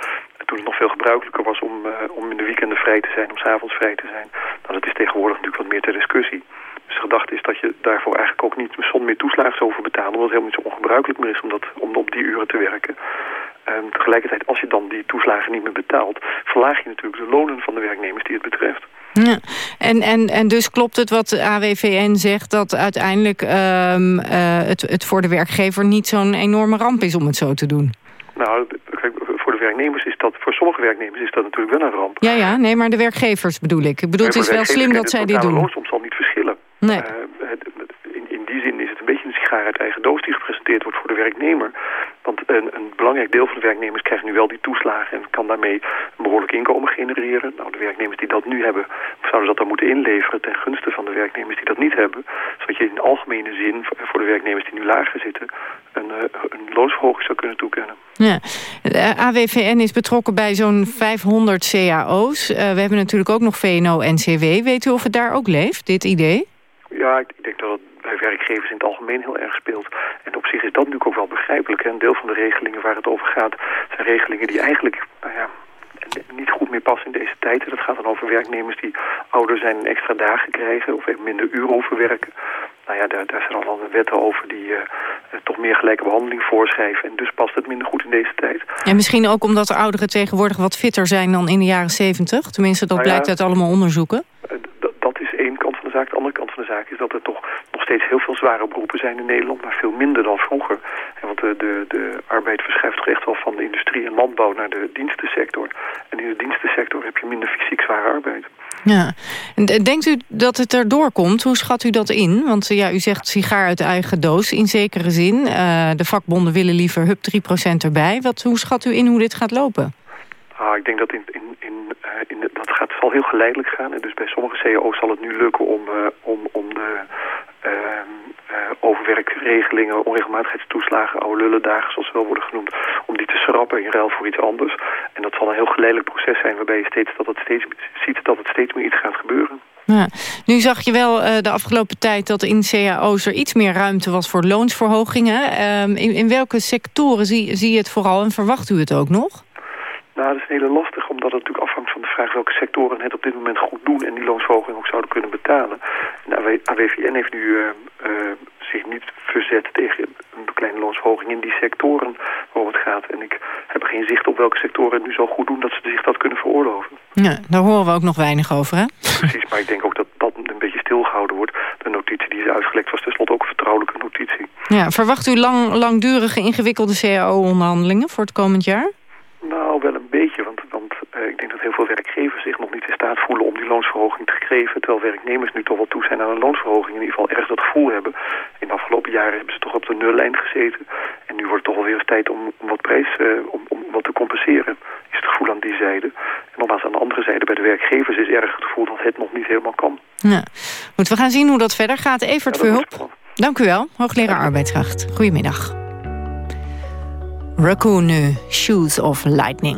toen het nog veel gebruikelijker was om, uh, om in de weekenden vrij te zijn, om s'avonds vrij te zijn. Nou, dat is tegenwoordig natuurlijk wat meer ter discussie. Dus de gedachte is dat je daarvoor eigenlijk ook niet zonder meer toeslagen zou over betalen. Omdat het helemaal niet zo ongebruikelijk meer is om, dat, om op die uren te werken. En tegelijkertijd, als je dan die toeslagen niet meer betaalt... verlaag je natuurlijk de lonen van de werknemers die het betreft. Ja. En, en, en dus klopt het wat de AWVN zegt... dat uiteindelijk um, uh, het, het voor de werkgever niet zo'n enorme ramp is om het zo te doen? Nou, kijk, voor de werknemers is dat, voor sommige werknemers is dat natuurlijk wel een ramp. Ja, ja, nee, maar de werknemers bedoel ik. Ik bedoel, het is wel slim dat zij dit doen. De zal niet verschillen. Nee. Uh, in, in die zin is het een beetje een sigaar uit eigen doos die gepresenteerd wordt voor de werknemer. Want een, een, belangrijk deel van de werknemers krijgt nu wel die toeslagen en kan daarmee een behoorlijk inkomen genereren. Nou, de werknemers die dat nu hebben, zouden dat dan moeten inleveren ten gunste van de werknemers die dat niet hebben. Zodat je in algemene zin voor de werknemers die nu lager zitten een, uh, een loonsverhoging zou kunnen toekennen. Ja. De AWVN is betrokken bij zo'n 500 cao's. Uh, we hebben natuurlijk ook nog VNO-NCW. Weet u of het daar ook leeft, dit idee? Ja, ik, denk dat het bij werkgevers in het algemeen heel erg speelt. En op zich is dat natuurlijk ook wel begrijpelijk. Een deel van de regelingen waar het over gaat... zijn regelingen die eigenlijk nou ja, niet goed meer passen in deze tijd. Dat gaat dan over werknemers die ouder zijn en extra dagen krijgen... of even minder uren hoeven werken. Nou ja, daar, daar zijn al wetten over die uh, toch meer gelijke behandeling voorschrijven. En dus past het minder goed in deze tijd. En misschien ook omdat de ouderen tegenwoordig wat fitter zijn dan in de jaren zeventig. Tenminste, dat nou ja, blijkt uit allemaal onderzoeken. Dat is één kant van de. De andere kant van de zaak is dat er toch nog steeds heel veel zware beroepen zijn in Nederland, maar veel minder dan vroeger. Want de, de, de arbeid verschuift toch echt wel van de industrie en landbouw naar de dienstensector. En in de dienstensector heb je minder fysiek zware arbeid. Ja. Denkt u dat het erdoor komt? Hoe schat u dat in? Want ja, u zegt sigaar uit eigen doos in zekere zin. Uh, de vakbonden willen liever hup 3% erbij. Wat, hoe schat u in hoe dit gaat lopen? Ah, ik denk dat in, in, in, uh, in dat gaat, zal heel geleidelijk gaan. En dus bij sommige cao's zal het nu lukken om, uh, om, om de uh, overwerkregelingen, onregelmatigheidstoeslagen, oude lullendagen zoals ze wel worden genoemd, om die te schrappen in ruil voor iets anders. En dat zal een heel geleidelijk proces zijn waarbij je steeds, dat het steeds, ziet dat het steeds meer iets gaat gebeuren. Ja. Nu zag je wel uh, de afgelopen tijd dat in cao's er iets meer ruimte was voor loonsverhogingen. Uh, in, in welke sectoren zie, zie je het vooral en verwacht u het ook nog? Nou, dat is heel lastig, omdat het natuurlijk afhangt van de vraag welke sectoren het op dit moment goed doen en die loonsverhoging ook zouden kunnen betalen. En AWVN heeft nu uh, uh, zich niet verzet tegen een kleine loonsverhoging in die sectoren waarom het gaat. En ik heb geen zicht op welke sectoren het nu zo goed doen dat ze zich dat kunnen veroorloven. Ja, daar horen we ook nog weinig over, hè? Precies, maar ik denk ook dat dat een beetje stilgehouden wordt. De notitie die is uitgelekt was tenslotte ook een vertrouwelijke notitie. Ja, verwacht u lang, langdurige ingewikkelde CAO-onderhandelingen voor het komend jaar? Nou, wel een beetje, want, want uh, ik denk dat heel veel werkgevers zich nog niet in staat voelen om die loonsverhoging te geven, terwijl werknemers nu toch wel toe zijn aan een loonsverhoging, in ieder geval erg dat gevoel hebben. In de afgelopen jaren hebben ze toch op de nullijn gezeten en nu wordt het toch alweer eens tijd om, om wat prijs, uh, om, om wat te compenseren, is het gevoel aan die zijde. En nogmaals aan de andere zijde bij de werkgevers is erg het gevoel dat het nog niet helemaal kan. Ja. Goed, we gaan zien hoe dat verder gaat. Evert ja, Verhulp, dank u wel, hoogleraar arbeidskracht. Goedemiddag. Raccoon nu, Shoes of Lightning.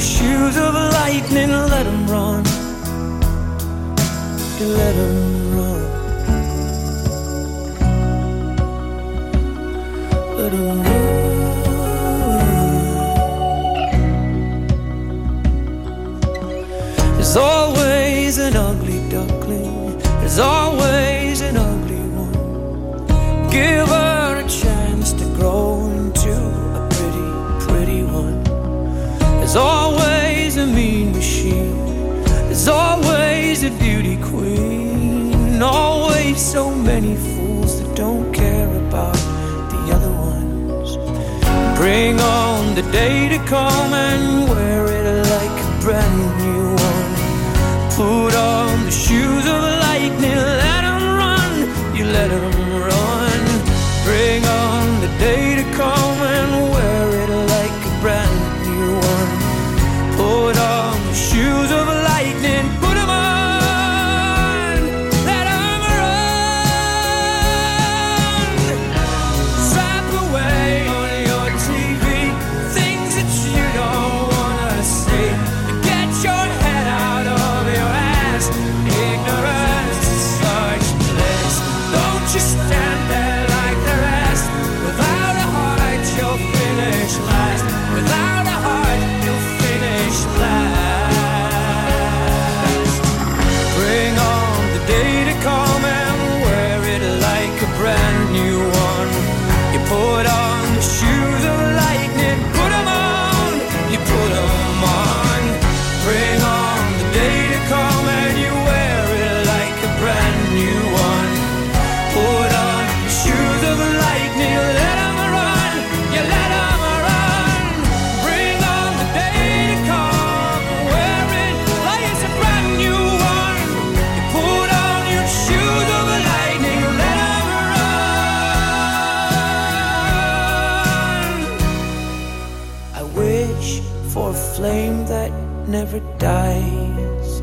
shoes of lightning, let them run. Let them run. Let them run. There's always an ugly duckling. There's always an ugly one. Give her a chance to grow into a pretty, pretty one. There's always. Always a beauty queen. Always so many fools that don't care about the other ones. Bring on the day to come and wear it like a brand new one. Put on the shoes of lightning, let them run. You let them never dies.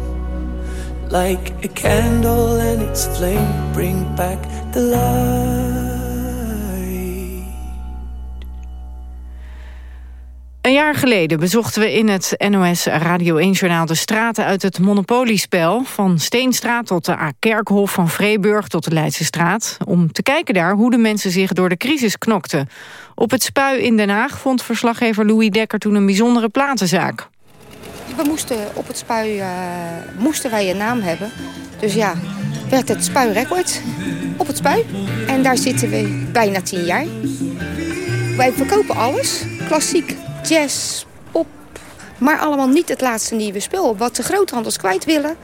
Like a candle and its flame bring back the light. Een jaar geleden bezochten we in het NOS Radio 1-journaal... de straten uit het monopoliespel. Van Steenstraat tot de A-Kerkhof, van Vreeburg tot de Leidse straat. Om te kijken daar hoe de mensen zich door de crisis knokten. Op het Spui in Den Haag vond verslaggever Louis Dekker... toen een bijzondere platenzaak. We moesten op het Spui uh, moesten wij een naam hebben. Dus ja, werd het Spui Records op het Spui. En daar zitten we bijna tien jaar. Wij verkopen alles, klassiek jazz, pop. Maar allemaal niet het laatste nieuwe spul. Wat de groothandels kwijt willen,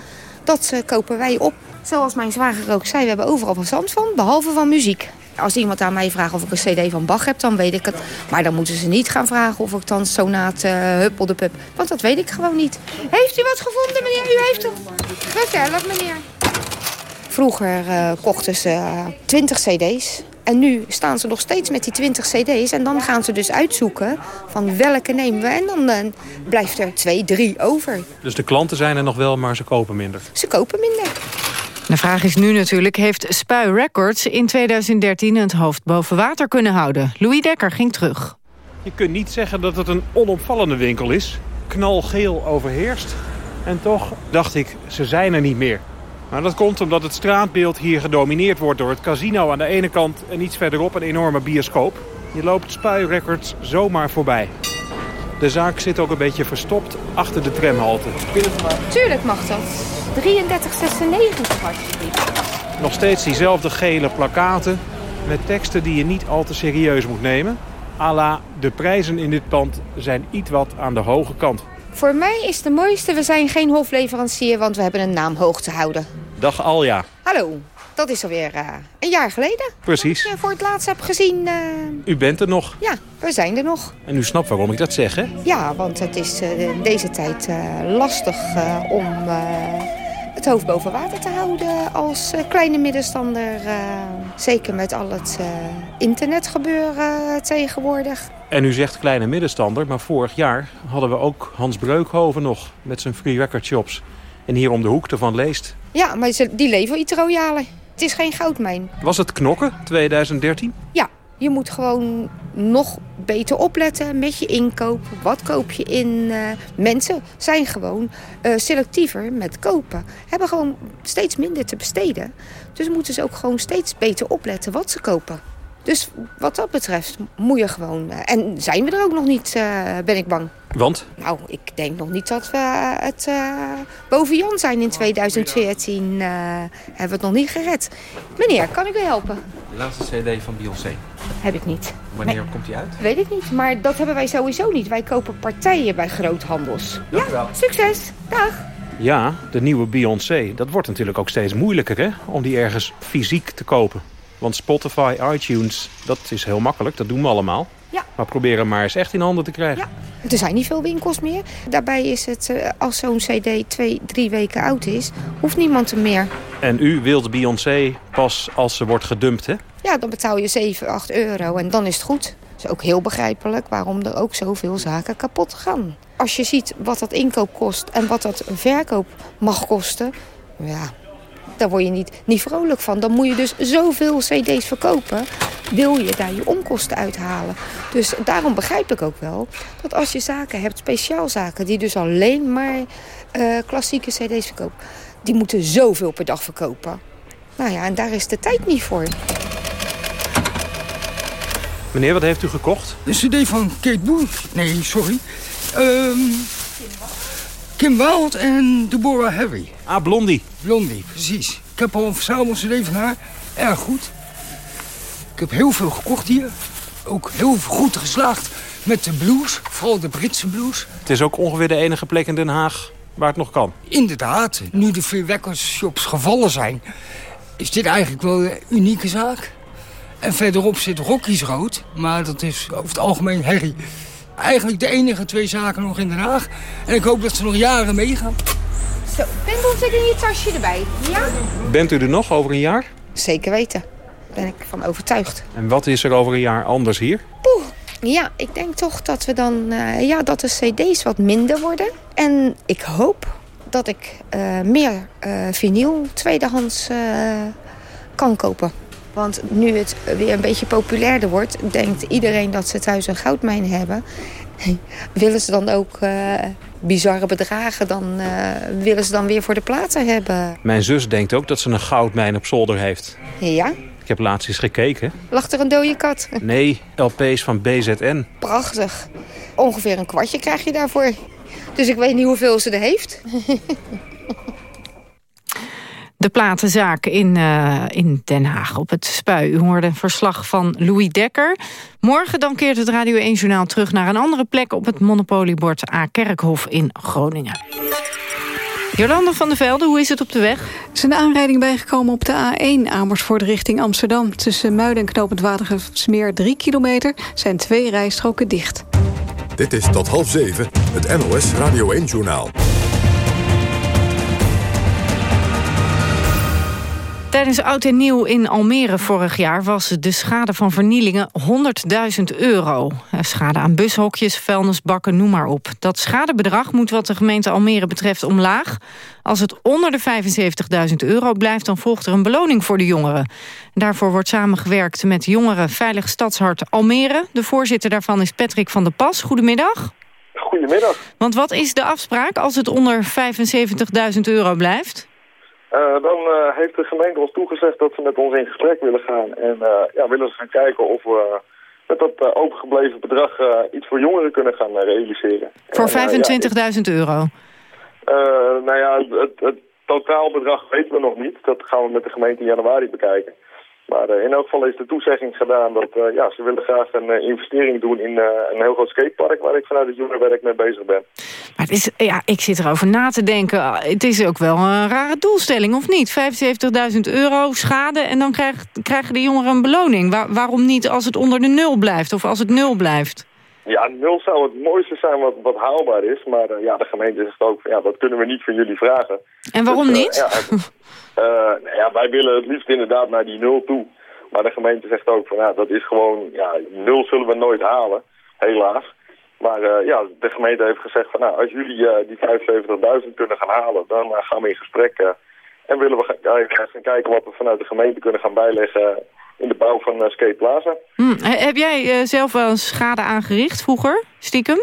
dat uh, kopen wij op. Zoals mijn zwager ook zei, we hebben overal verstand van, behalve van muziek. Als iemand aan mij vraagt of ik een cd van Bach heb, dan weet ik het. Maar dan moeten ze niet gaan vragen of ik dan sonate uh, huppel de pup. Want dat weet ik gewoon niet. Heeft u wat gevonden, meneer? U heeft het. Vertel het, meneer. Vroeger uh, kochten ze uh, 20 cd's. En nu staan ze nog steeds met die 20 cd's. En dan gaan ze dus uitzoeken van welke nemen we. En dan uh, blijft er twee, drie over. Dus de klanten zijn er nog wel, maar ze kopen minder? Ze kopen minder. De vraag is nu natuurlijk, heeft Spui Records in 2013 het hoofd boven water kunnen houden? Louis Dekker ging terug. Je kunt niet zeggen dat het een onopvallende winkel is. Knalgeel overheerst. En toch dacht ik, ze zijn er niet meer. Maar dat komt omdat het straatbeeld hier gedomineerd wordt door het casino aan de ene kant en iets verderop een enorme bioscoop. Je loopt Spui Records zomaar voorbij. De zaak zit ook een beetje verstopt achter de tramhalte. Tuurlijk mag dat. 33,96 alsjeblieft. Nog steeds diezelfde gele plakaten met teksten die je niet al te serieus moet nemen. Ala, de prijzen in dit pand zijn iets wat aan de hoge kant. Voor mij is de mooiste, we zijn geen hofleverancier, want we hebben een naam hoog te houden. Dag Alja. Hallo, dat is alweer uh, een jaar geleden. Precies. Dat ik je voor het laatst heb gezien. Uh... U bent er nog? Ja, we zijn er nog. En u snapt waarom ik dat zeg, hè? Ja, want het is uh, in deze tijd lastig om het hoofd boven water te houden als kleine middenstander. zeker met al het internetgebeuren tegenwoordig. En u zegt kleine middenstander, maar vorig jaar hadden we ook Hans Breukhoven nog met zijn free record shops. En hier om de hoek ervan leest. Ja, maar die leven iets royale. Het is geen goudmijn. Was het knokken 2013? Ja, je moet gewoon nog beter opletten met je inkoop. Wat koop je in? Uh, mensen zijn gewoon uh, selectiever met kopen. Hebben gewoon steeds minder te besteden. Dus moeten ze ook gewoon steeds beter opletten wat ze kopen. Dus wat dat betreft moet je gewoon... Uh, en zijn we er ook nog niet, uh, ben ik bang. Want? Nou, ik denk nog niet dat we het uh, boven Jan zijn in 2014. hebben we het nog niet gered. Meneer, kan ik u helpen? De laatste cd van Beyoncé. Heb ik niet. Wanneer nee. komt die uit? Weet ik niet, maar dat hebben wij sowieso niet. Wij kopen partijen bij groothandels. Dank ja, succes. Dag. Ja, de nieuwe Beyoncé. Dat wordt natuurlijk ook steeds moeilijker, hè? Om die ergens fysiek te kopen. Want Spotify, iTunes, dat is heel makkelijk. Dat doen we allemaal. Ja. Maar probeer hem maar eens echt in handen te krijgen. Ja. Er zijn niet veel winkels meer. Daarbij is het, als zo'n cd twee, drie weken oud is, hoeft niemand hem meer. En u wilt Beyoncé pas als ze wordt gedumpt, hè? Ja, dan betaal je 7, 8 euro en dan is het goed. Dat is ook heel begrijpelijk waarom er ook zoveel zaken kapot gaan. Als je ziet wat dat inkoop kost en wat dat verkoop mag kosten... ja, daar word je niet, niet vrolijk van. Dan moet je dus zoveel cd's verkopen. Wil je daar je onkosten uithalen. Dus daarom begrijp ik ook wel dat als je zaken hebt, speciaalzaken... die dus alleen maar uh, klassieke cd's verkopen... die moeten zoveel per dag verkopen. Nou ja, en daar is de tijd niet voor. Meneer, wat heeft u gekocht? De cd van Kate Bush. Nee, sorry. Um, Kim Wilde en Deborah Harry. Ah, Blondie. Blondie, precies. Ik heb al een verzamel-cd van haar. Erg goed. Ik heb heel veel gekocht hier. Ook heel goed geslaagd met de blues. Vooral de Britse blues. Het is ook ongeveer de enige plek in Den Haag waar het nog kan. Inderdaad. Nu de shops gevallen zijn... is dit eigenlijk wel een unieke zaak. En verderop zit Rocky's Rood. Maar dat is over het algemeen herrie eigenlijk de enige twee zaken nog in Den Haag. En ik hoop dat ze nog jaren meegaan. Zo, Pendel zit in je tasje erbij. Ja? Bent u er nog over een jaar? Zeker weten. Daar ben ik van overtuigd. En wat is er over een jaar anders hier? Poeh, Ja, ik denk toch dat we dan uh, ja, dat de cd's wat minder worden. En ik hoop dat ik uh, meer uh, vinyl tweedehands kan kopen. Want nu het weer een beetje populairder wordt... denkt iedereen dat ze thuis een goudmijn hebben. willen ze dan ook bizarre bedragen... dan willen ze dan weer voor de platen hebben. Mijn zus denkt ook dat ze een goudmijn op zolder heeft. Ja? Ik heb laatst eens gekeken. Lag er een dode kat? Nee, LP's van BZN. Prachtig. Ongeveer een kwartje krijg je daarvoor. Dus ik weet niet hoeveel ze er heeft. De platenzaak in, uh, in Den Haag op het Spui. U hoorde een verslag van Louis Dekker. Morgen dan keert het Radio 1-journaal terug naar een andere plek... op het monopoliebord A. Kerkhof in Groningen. Jolanda van der Velde, hoe is het op de weg? Er is een aanrijding bijgekomen op de A1 Amersfoort richting Amsterdam. Tussen Muiden en Knopend Watergesmeer 3 kilometer zijn twee rijstroken dicht. Dit is tot half zeven, het NOS Radio 1-journaal. Tijdens Oud en Nieuw in Almere vorig jaar was de schade van vernielingen 100.000 euro. Schade aan bushokjes, vuilnisbakken, noem maar op. Dat schadebedrag moet wat de gemeente Almere betreft omlaag. Als het onder de 75.000 euro blijft, dan volgt er een beloning voor de jongeren. Daarvoor wordt samengewerkt met Jongeren Veilig Stadshart Almere. De voorzitter daarvan is Patrick van der Pas. Goedemiddag. Goedemiddag. Want wat is de afspraak als het onder 75.000 euro blijft? Uh, dan uh, heeft de gemeente ons toegezegd dat ze met ons in gesprek willen gaan. En uh, ja, willen ze gaan kijken of we met dat opengebleven bedrag iets voor jongeren kunnen gaan realiseren. Voor 25.000 ja, euro? nou ja, het, het totaalbedrag weten we nog niet. Dat gaan we met de gemeente in januari bekijken. Maar uh, in elk geval is de toezegging gedaan dat uh, ja, ze willen graag een uh, investering doen in een heel groot skatepark waar ik vanuit het jongerenwerk mee bezig ben. Maar het is, ja, ik zit erover na te denken. Het is ook wel een rare doelstelling, of niet? 75.000 euro schade en dan krijg, krijgen de jongeren een beloning. Waar, waarom niet als het onder de nul blijft of als het nul blijft? Ja, nul zou het mooiste zijn wat, wat haalbaar is. Maar ja, de gemeente zegt ook, ja, dat kunnen we niet van jullie vragen. En waarom dus, niet? Ja, nou ja, wij willen het liefst inderdaad naar die nul toe. Maar de gemeente zegt ook van ja, dat is gewoon, ja, nul zullen we nooit halen, helaas. Maar uh, ja, de gemeente heeft gezegd van nou, als jullie uh, die 75.000 kunnen gaan halen, dan gaan we in gesprek. en willen we gaan, gaan kijken wat we vanuit de gemeente kunnen gaan bijleggen in de bouw van Skate Plaza. Hm. Heb jij zelf wel een schade aangericht vroeger, stiekem?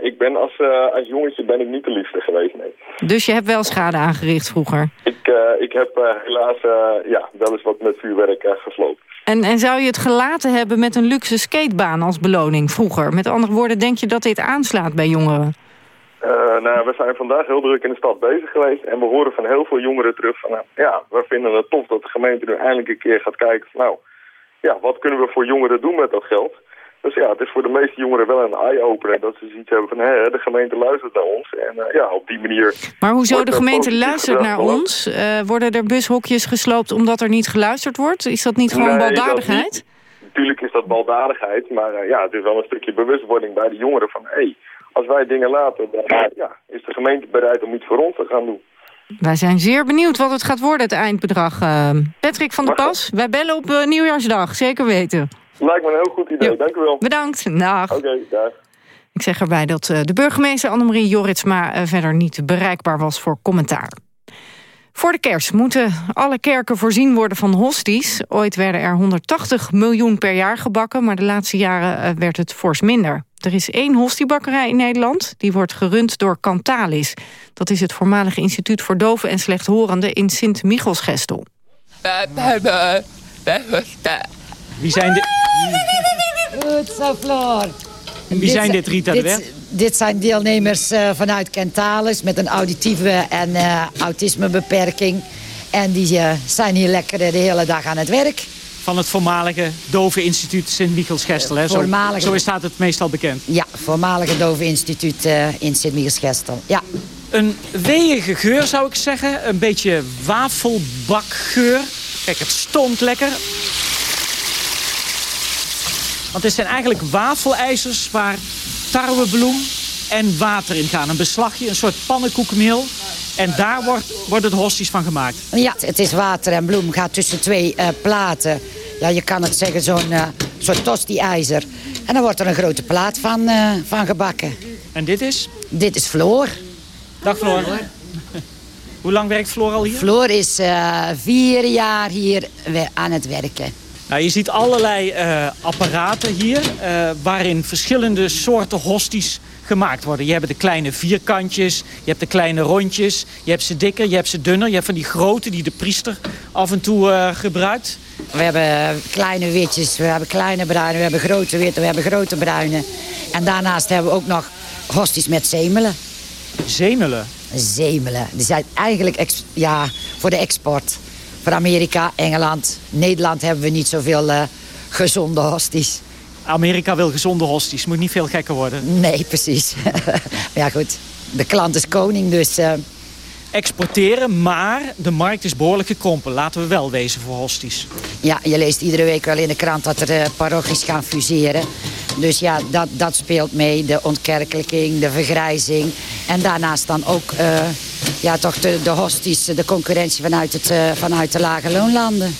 Ik ben als, als jongetje ben ik niet de liefste geweest, nee. Dus je hebt wel schade aangericht vroeger? Ik, ik heb helaas ja, wel eens wat met vuurwerk gesloopt. En, en zou je het gelaten hebben met een luxe skatebaan als beloning vroeger? Met andere woorden, denk je dat dit aanslaat bij jongeren? Uh, nou, we zijn vandaag heel druk in de stad bezig geweest en we horen van heel veel jongeren terug van, nou, ja, we vinden het tof dat de gemeente nu eindelijk een keer gaat kijken van, nou, ja, wat kunnen we voor jongeren doen met dat geld? Dus ja, het is voor de meeste jongeren wel een eye-opener dat ze zoiets hebben van, hé, de gemeente luistert naar ons en uh, ja, op die manier... Maar hoezo de gemeente luistert naar ons? Uh, worden er bushokjes gesloopt omdat er niet geluisterd wordt? Is dat niet gewoon nee, baldadigheid? Natuurlijk is dat baldadigheid, maar ja, het is wel een stukje bewustwording bij de jongeren van, hé, hey, als wij dingen laten, dan ja, is de gemeente bereid om iets voor ons te gaan doen. Wij zijn zeer benieuwd wat het gaat worden, het eindbedrag. Patrick van der Pas, wij bellen op nieuwjaarsdag, zeker weten. Lijkt me een heel goed idee, jo. dank u wel. Bedankt, dag. Oké, okay, dag. Ik zeg erbij dat uh, de burgemeester Annemarie Jorritsma verder niet bereikbaar was voor commentaar. Voor de kerst moeten alle kerken voorzien worden van hosties. Ooit werden er 180 miljoen per jaar gebakken... maar de laatste jaren werd het fors minder. Er is één hostiebakkerij in Nederland. Die wordt gerund door Cantalis. Dat is het voormalige instituut voor doven en slechthorenden in Sint-Michelsgestel. Wie zijn dit? Goed zo, Floor. Wie zijn dit, Rita de Wet? Dit zijn deelnemers uh, vanuit Kentalis met een auditieve en uh, autismebeperking. En die uh, zijn hier lekker de hele dag aan het werk. Van het voormalige Dove Instituut Sint-Michels-Gestel, hè? Zo, voormalige... zo staat het meestal bekend. Ja, voormalige Dove Instituut in Sint-Michels-Gestel, ja. Een weeige geur, zou ik zeggen. Een beetje wafelbakgeur. Kijk, het stoomt lekker. Want het zijn eigenlijk wafelijzers waar tarwebloem en water in gaan. Een beslagje, een soort pannenkoekenmeel. En daar wordt, worden de hosties van gemaakt. Ja, het is water en bloem. Gaat tussen twee uh, platen. Ja, je kan het zeggen, zo'n uh, soort tosti-ijzer. En dan wordt er een grote plaat van, eh, van gebakken. En dit is? Dit is Floor. Dag Floor. Hoe lang werkt Floor al hier? Floor is eh, vier jaar hier aan het werken. Nou, je ziet allerlei eh, apparaten hier... eh, waarin verschillende soorten hosties gemaakt worden. Je hebt de kleine vierkantjes, je hebt de kleine rondjes... je hebt ze dikker, je hebt ze dunner... je hebt van die grote die de priester af en toe eh, gebruikt. We hebben kleine witjes, we hebben kleine bruine, we hebben grote witte, we hebben grote bruine. En daarnaast hebben we ook nog hosties met zemelen. Zemelen? Zemelen. Die zijn eigenlijk ja, voor de export. Voor Amerika, Engeland, Nederland hebben we niet zoveel eh, gezonde hosties. Amerika wil gezonde hosties, moet niet veel gekker worden. Nee, precies. ja goed, de klant is koning, dus... eh, Exporteren, maar de markt is behoorlijk gekrompen. Laten we wel wezen voor hosties. Ja, je leest iedere week wel in de krant dat er eh, parochies gaan fuseren. Dus ja, dat, dat speelt mee. De ontkerkelijking, de vergrijzing. En daarnaast dan ook ja, toch de, de hosties, de concurrentie vanuit, het, eh, vanuit de lage loonlanden.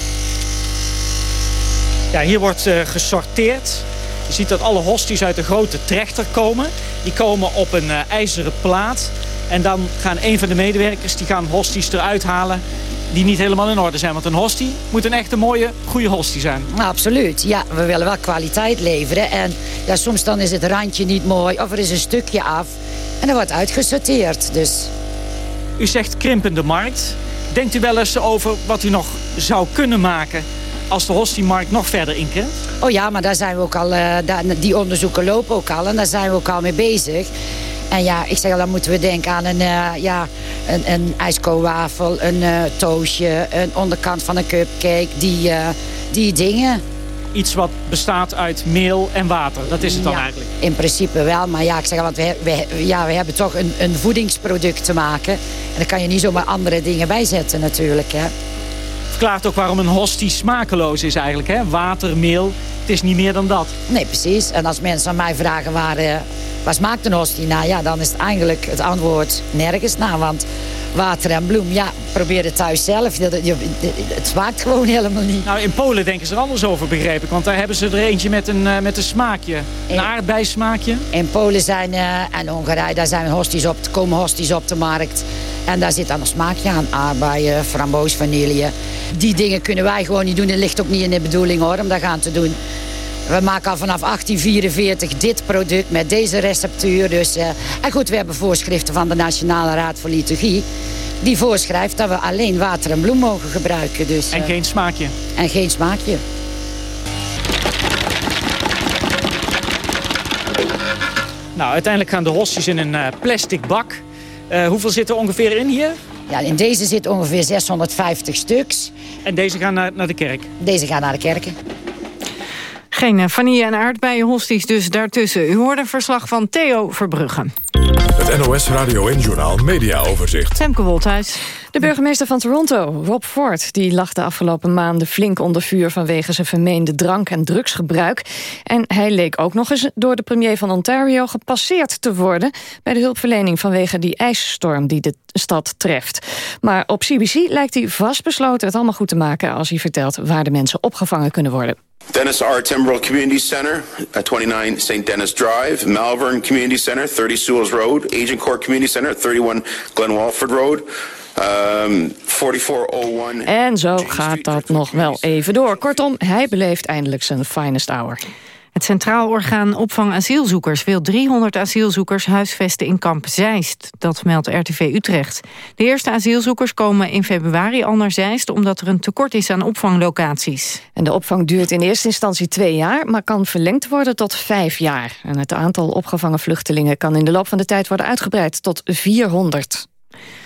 Ja, hier wordt eh, gesorteerd. Je ziet dat alle hosties uit de grote trechter komen. Die komen op een eh, ijzeren plaat. En dan gaan een van de medewerkers die gaan hosties eruit halen die niet helemaal in orde zijn. Want een hostie moet een echte mooie, goede hostie zijn. Nou, absoluut. Ja, we willen wel kwaliteit leveren. En ja, soms dan is het randje niet mooi of er is een stukje af. En dat wordt uitgesorteerd. Dus U zegt krimpende markt. Denkt u wel eens over wat u nog zou kunnen maken als de hostiemarkt nog verder inkrimpt? Oh ja, maar daar zijn we ook al, eh, die onderzoeken lopen ook al en daar zijn we ook al mee bezig. En ja, ik zeg al, dan moeten we denken aan een, eh ja, een, een een eh toastje, een onderkant van een cupcake, die, die dingen. Iets wat bestaat uit meel en water, dat is het dan Ja, eigenlijk. In principe wel, maar ja, ik zeg want we, we, ja, we hebben toch een, een voedingsproduct te maken. En daar kan je niet zomaar andere dingen bij zetten natuurlijk, hè. Verklaart ook waarom een hostie smakeloos is eigenlijk. Hè? Water, meel, het is niet meer dan dat. Nee, precies. En als mensen aan mij vragen waar, waar smaakt een hostie naar... ja, dan is het eigenlijk het antwoord nergens naar. Want water en bloem, ja, probeer het thuis zelf. Dat- je- Het smaakt gewoon helemaal niet. Nou, in Polen denken ze er anders over, begreep ik. Want daar hebben ze er eentje met een, eh, met een smaakje. Een aardbeismaakje. In Polen zijn, eh, en Hongarije, daar zijn hosties op, komen hosties op de markt. En daar zit dan een smaakje aan. Aardbeien, framboos, vanille. Die dingen kunnen wij gewoon niet doen. Het ligt ook niet in de bedoeling hoor, om dat gaan te doen. We maken al vanaf 1844 dit product met deze receptuur. Dus, eh, en goed, we hebben voorschriften van de Nationale Raad voor Liturgie. Die voorschrijft dat we alleen water en bloem mogen gebruiken. Dus, En eh, geen smaakje. En geen smaakje. Nou, uiteindelijk gaan de hosties in een eh, plastic bak. Hoeveel zit er ongeveer in hier? Ja, in deze zit ongeveer 650 stuks. En deze gaan naar, naar de kerk? Deze gaan naar de kerken. Geen eh, vanille- en aardbeienhosties dus daartussen. U hoorde een verslag van Theo Verbrugge. Het NOS Radio en Journaal Media Overzicht. Femke Wolthuis. De burgemeester van Toronto, Rob Ford, die lag de afgelopen maanden flink onder vuur vanwege zijn vermeende drank- en drugsgebruik. En hij leek ook nog eens door de premier van Ontario gepasseerd te worden bij de hulpverlening vanwege die ijsstorm die de stad treft. Maar op CBC lijkt hij vastbesloten het allemaal goed te maken als hij vertelt waar de mensen opgevangen kunnen worden. Dennis R. Timberell Community Center, at 29 St. Dennis Drive, Malvern Community Center, 30 Sewells Road, Agincourt Community Center, 31 Glen Walford Road, um, 4401. En zo gaat dat nog wel even door. Kortom, hij beleeft eindelijk zijn finest hour. Het Centraal Orgaan Opvang Asielzoekers wil 300 asielzoekers huisvesten in kamp Zeist. Dat meldt RTV Utrecht. De eerste asielzoekers komen in februari al naar Zeist... omdat er een tekort is aan opvanglocaties. En de opvang duurt in eerste instantie twee jaar... maar kan verlengd worden tot vijf jaar. En het aantal opgevangen vluchtelingen... kan in de loop van de tijd worden uitgebreid tot 400.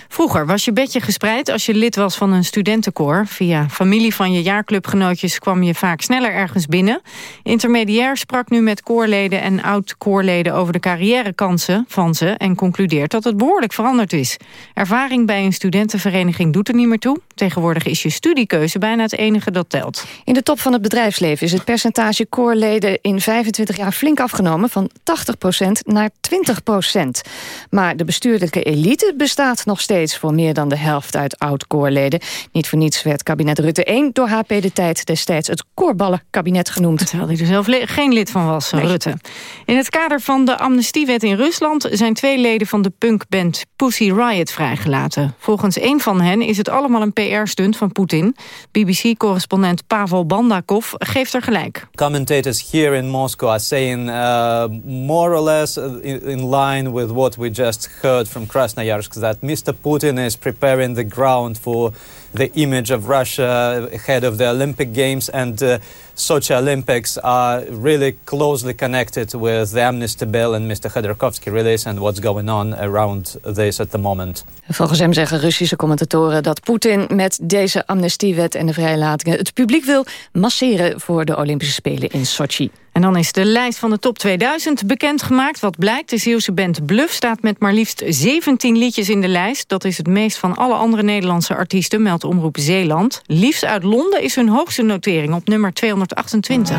Vroeger was je bedje gespreid als je lid was van een studentenkoor. Via familie van je jaarclubgenootjes kwam je vaak sneller ergens binnen. Intermediair sprak nu met koorleden en oud-koorleden over de carrièrekansen van ze... en concludeert dat het behoorlijk veranderd is. Ervaring bij een studentenvereniging doet er niet meer toe. Tegenwoordig is je studiekeuze bijna het enige dat telt. In de top van het bedrijfsleven is het percentage koorleden in 25 jaar flink afgenomen van 80% naar 20% Maar de bestuurlijke elite bestaat nog steeds steeds voor meer dan de helft uit oud-koorleden. Niet voor niets werd kabinet Rutte 1 door HP De Tijd destijds het koorballenkabinet genoemd. Terwijl hij er zelf geen lid van was, Rutte. In het kader van de amnestiewet in Rusland zijn twee leden van de punkband Pussy Riot vrijgelaten. Volgens een van hen is het allemaal een PR-stunt van Poetin. BBC-correspondent Pavel Bandakov geeft er gelijk. Commentators here in Moscow are saying uh, more or less in, in line with what we just heard from Krasnoyarsk that Mr. Putin is preparing the ground for the image of Russia ahead of the Olympic Games and uh, Sochi Olympics are really closely connected with the amnesty bill and Mr. Khodorkovsky release and what's going on around this at the moment. Volgens hem zeggen Russische commentatoren dat Poetin met deze amnestiewet en de vrijlatingen het publiek wil masseren voor de Olympische Spelen in Sochi. En dan is de lijst van de top 2000 bekendgemaakt. Wat blijkt, de Zeeuwse band Bluff staat met maar liefst 17 liedjes in de lijst. Dat is het meest van alle andere Nederlandse artiesten, meldt Omroep Zeeland. Liefst uit Londen is hun hoogste notering op nummer 228.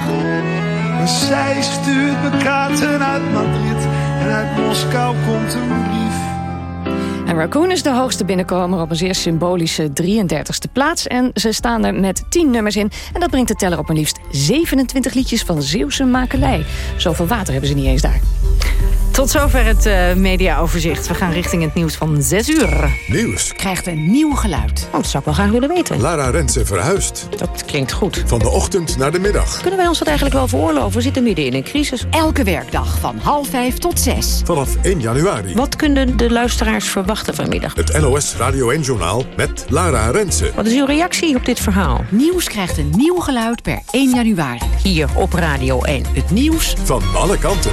Zij stuurt me kaarten uit Madrid en uit Moskou komt een brief. En Raccoon is de hoogste binnenkomer op een zeer symbolische 33ste plaats. En ze staan er met 10 nummers in. En dat brengt de teller op maar liefst 27 liedjes van Zeeuwse makelij. Zoveel water hebben ze niet eens daar. Tot zover het uh, mediaoverzicht. We gaan richting het nieuws van 6 uur. Nieuws. Krijgt een nieuw geluid. Oh, dat zou ik wel graag willen weten. Lara Rensen verhuist. Dat klinkt goed. Van de ochtend naar de middag. Kunnen wij ons dat eigenlijk wel veroorloven? We zitten midden in een crisis. Elke werkdag van half vijf tot zes. Vanaf 1 januari. Wat kunnen de luisteraars verwachten vanmiddag? Het NOS Radio 1-journaal met Lara Rensen. Wat is uw reactie op dit verhaal? Nieuws krijgt een nieuw geluid per 1 januari. Hier op Radio 1. Het nieuws van alle kanten.